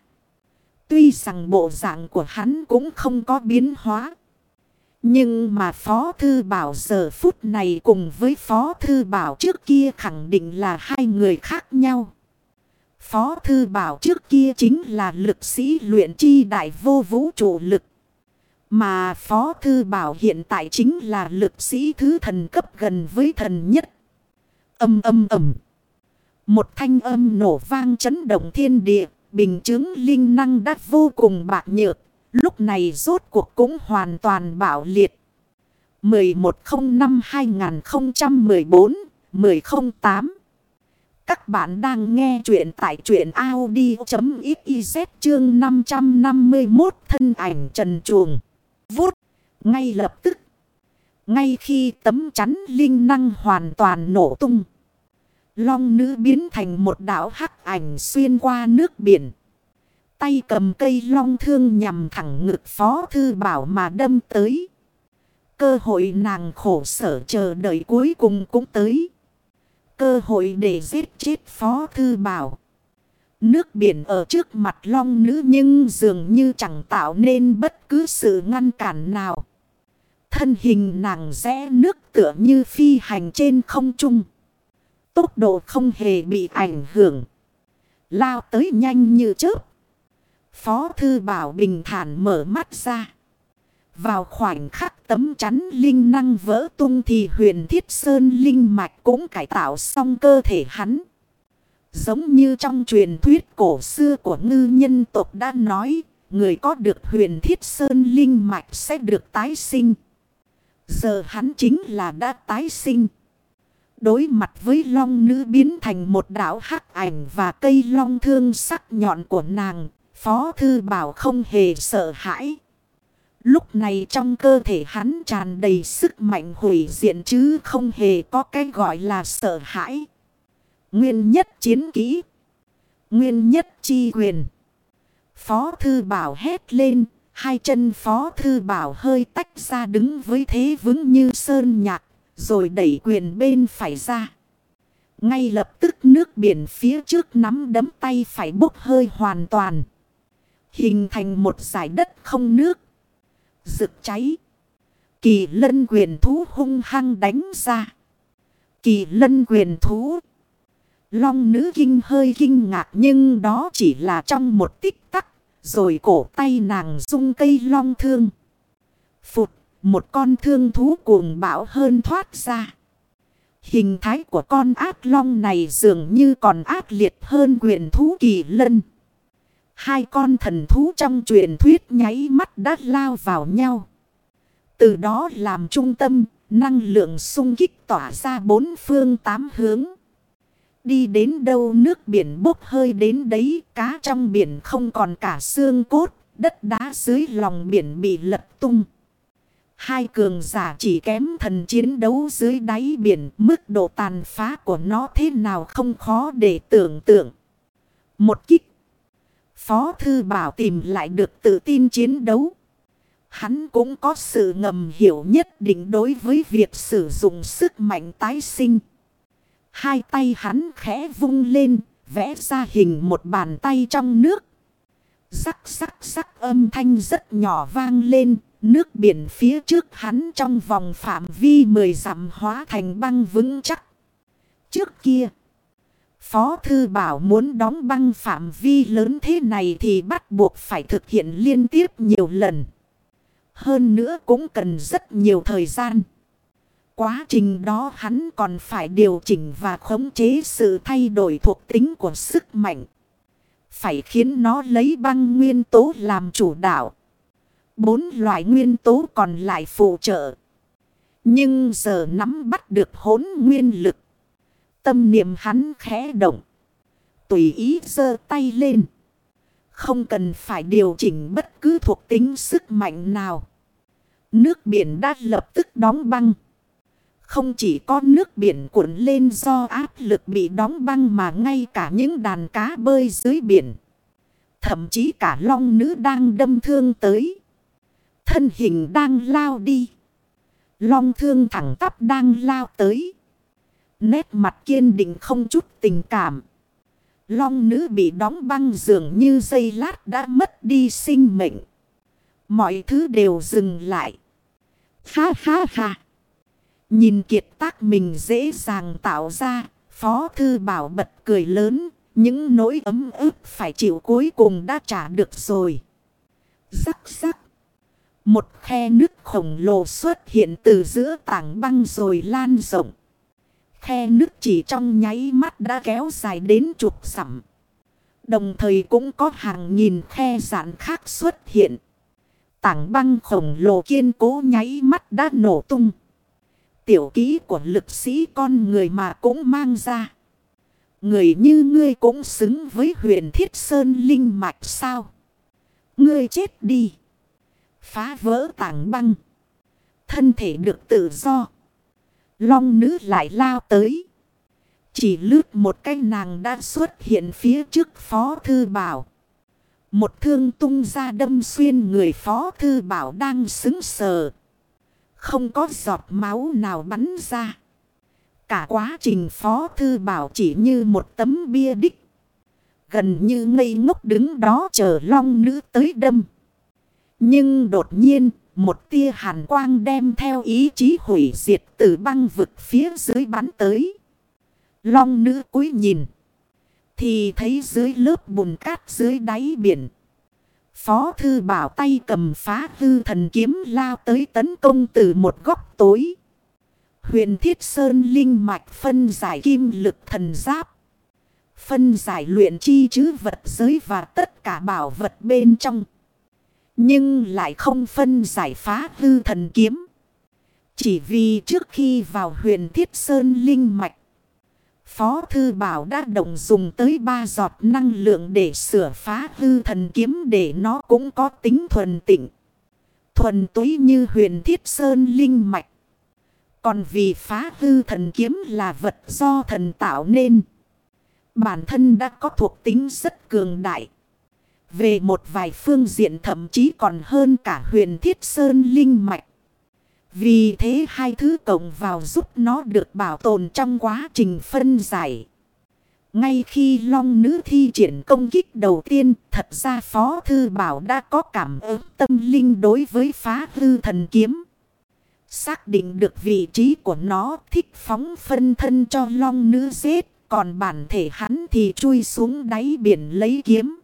Tuy rằng bộ dạng của hắn cũng không có biến hóa. Nhưng mà Phó Thư Bảo giờ phút này cùng với Phó Thư Bảo trước kia khẳng định là hai người khác nhau. Phó Thư Bảo trước kia chính là lực sĩ luyện chi đại vô vũ trụ lực. Mà Phó Thư Bảo hiện tại chính là lực sĩ thứ thần cấp gần với thần nhất. Âm âm ầm. Một thanh âm nổ vang chấn động thiên địa, bình chứng linh năng đã vô cùng bạc nhược. Lúc này rốt cuộc cũng hoàn toàn bảo liệt. 1105-2014-1008 Các bạn đang nghe chuyện tại chuyện Audi.xyz chương 551 thân ảnh trần chuồng. Vút. Ngay lập tức. Ngay khi tấm chắn linh năng hoàn toàn nổ tung. Long nữ biến thành một đảo hắc ảnh xuyên qua nước biển. Tay cầm cây long thương nhằm thẳng ngực phó thư bảo mà đâm tới. Cơ hội nàng khổ sở chờ đợi cuối cùng cũng tới. Cơ hội để giết chết phó thư bảo. Nước biển ở trước mặt long nữ nhưng dường như chẳng tạo nên bất cứ sự ngăn cản nào. Thân hình nàng rẽ nước tựa như phi hành trên không trung. Tốc độ không hề bị ảnh hưởng. Lao tới nhanh như chớp. Phó thư bảo bình thản mở mắt ra. Vào khoảnh khắc tấm chắn linh năng vỡ tung thì huyền thiết sơn linh mạch cũng cải tạo xong cơ thể hắn. Giống như trong truyền thuyết cổ xưa của ngư nhân tộc đã nói, người có được huyền thiết sơn linh mạch sẽ được tái sinh. Giờ hắn chính là đã tái sinh. Đối mặt với long nữ biến thành một đảo hắc ảnh và cây long thương sắc nhọn của nàng, Phó Thư Bảo không hề sợ hãi. Lúc này trong cơ thể hắn tràn đầy sức mạnh hủy diện chứ không hề có cái gọi là sợ hãi. Nguyên nhất chiến kỹ. Nguyên nhất chi quyền. Phó Thư Bảo hét lên. Hai chân Phó Thư Bảo hơi tách ra đứng với thế vững như sơn nhạc. Rồi đẩy quyền bên phải ra. Ngay lập tức nước biển phía trước nắm đấm tay phải bốc hơi hoàn toàn. Hình thành một giải đất không nước. Rực cháy. Kỳ lân quyền thú hung hăng đánh ra. Kỳ lân quyền thú. Long nữ kinh hơi kinh ngạc nhưng đó chỉ là trong một tích tắc. Rồi cổ tay nàng rung cây long thương. Phụt, một con thương thú cuồng bão hơn thoát ra. Hình thái của con ác long này dường như còn ác liệt hơn quyền thú kỳ lân. Hai con thần thú trong truyền thuyết nháy mắt đã lao vào nhau. Từ đó làm trung tâm, năng lượng sung kích tỏa ra bốn phương tám hướng. Đi đến đâu nước biển bốc hơi đến đấy, cá trong biển không còn cả xương cốt, đất đá dưới lòng biển bị lật tung. Hai cường giả chỉ kém thần chiến đấu dưới đáy biển, mức độ tàn phá của nó thế nào không khó để tưởng tượng. Một kích Phó Thư Bảo tìm lại được tự tin chiến đấu. Hắn cũng có sự ngầm hiểu nhất định đối với việc sử dụng sức mạnh tái sinh. Hai tay hắn khẽ vung lên, vẽ ra hình một bàn tay trong nước. Sắc sắc sắc âm thanh rất nhỏ vang lên, nước biển phía trước hắn trong vòng phạm vi mười dặm hóa thành băng vững chắc. Trước kia, Phó Thư Bảo muốn đóng băng phạm vi lớn thế này thì bắt buộc phải thực hiện liên tiếp nhiều lần. Hơn nữa cũng cần rất nhiều thời gian. Quá trình đó hắn còn phải điều chỉnh và khống chế sự thay đổi thuộc tính của sức mạnh. Phải khiến nó lấy băng nguyên tố làm chủ đạo. Bốn loại nguyên tố còn lại phụ trợ. Nhưng giờ nắm bắt được hốn nguyên lực. Tâm niệm hắn khẽ động. Tùy ý giơ tay lên. Không cần phải điều chỉnh bất cứ thuộc tính sức mạnh nào. Nước biển đã lập tức đóng băng. Không chỉ có nước biển cuộn lên do áp lực bị đóng băng mà ngay cả những đàn cá bơi dưới biển. Thậm chí cả long nữ đang đâm thương tới. Thân hình đang lao đi. Long thương thẳng tắp đang lao tới. Nét mặt kiên định không chút tình cảm. Long nữ bị đóng băng dường như dây lát đã mất đi sinh mệnh. Mọi thứ đều dừng lại. Ha ha ha. Nhìn kiệt tác mình dễ dàng tạo ra. Phó thư bảo bật cười lớn. Những nỗi ấm ức phải chịu cuối cùng đã trả được rồi. Rắc rắc. Một khe nước khổng lồ xuất hiện từ giữa tảng băng rồi lan rộng. Khe nước chỉ trong nháy mắt đã kéo dài đến chục sẵm. Đồng thời cũng có hàng nghìn khe giãn khác xuất hiện. Tảng băng khổng lồ kiên cố nháy mắt đã nổ tung. Tiểu ký của lực sĩ con người mà cũng mang ra. Người như ngươi cũng xứng với huyền thiết sơn linh mạch sao. Ngươi chết đi. Phá vỡ tảng băng. Thân thể được tự do. Long nữ lại lao tới. Chỉ lướt một cái nàng đã xuất hiện phía trước phó thư bảo. Một thương tung ra đâm xuyên người phó thư bảo đang xứng sờ. Không có giọt máu nào bắn ra. Cả quá trình phó thư bảo chỉ như một tấm bia đích. Gần như ngây ngốc đứng đó chờ long nữ tới đâm. Nhưng đột nhiên, một tia hàn quang đem theo ý chí hủy diệt từ băng vực phía dưới bắn tới. Long nữ cúi nhìn. Thì thấy dưới lớp bùn cát dưới đáy biển. Phó thư bảo tay cầm phá hư thần kiếm lao tới tấn công từ một góc tối. Huyền Thiết Sơn Linh Mạch phân giải kim lực thần giáp. Phân giải luyện chi chứ vật giới và tất cả bảo vật bên trong. Nhưng lại không phân giải phá hư thần kiếm. Chỉ vì trước khi vào huyền Thiết Sơn Linh Mạch. Phó Thư Bảo đã đồng dùng tới ba giọt năng lượng để sửa phá hư thần kiếm để nó cũng có tính thuần tịnh. Thuần túy như huyền Thiết Sơn Linh Mạch. Còn vì phá hư thần kiếm là vật do thần tạo nên. Bản thân đã có thuộc tính rất cường đại. Về một vài phương diện thậm chí còn hơn cả huyền thiết sơn linh mạch. Vì thế hai thứ cộng vào giúp nó được bảo tồn trong quá trình phân giải. Ngay khi long nữ thi triển công kích đầu tiên, thật ra Phó Thư Bảo đã có cảm ứng tâm linh đối với phá hư thần kiếm. Xác định được vị trí của nó thích phóng phân thân cho long nữ giết. Còn bản thể hắn thì chui xuống đáy biển lấy kiếm.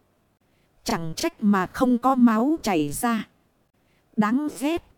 Chẳng trách mà không có máu chảy ra. Đáng ghét.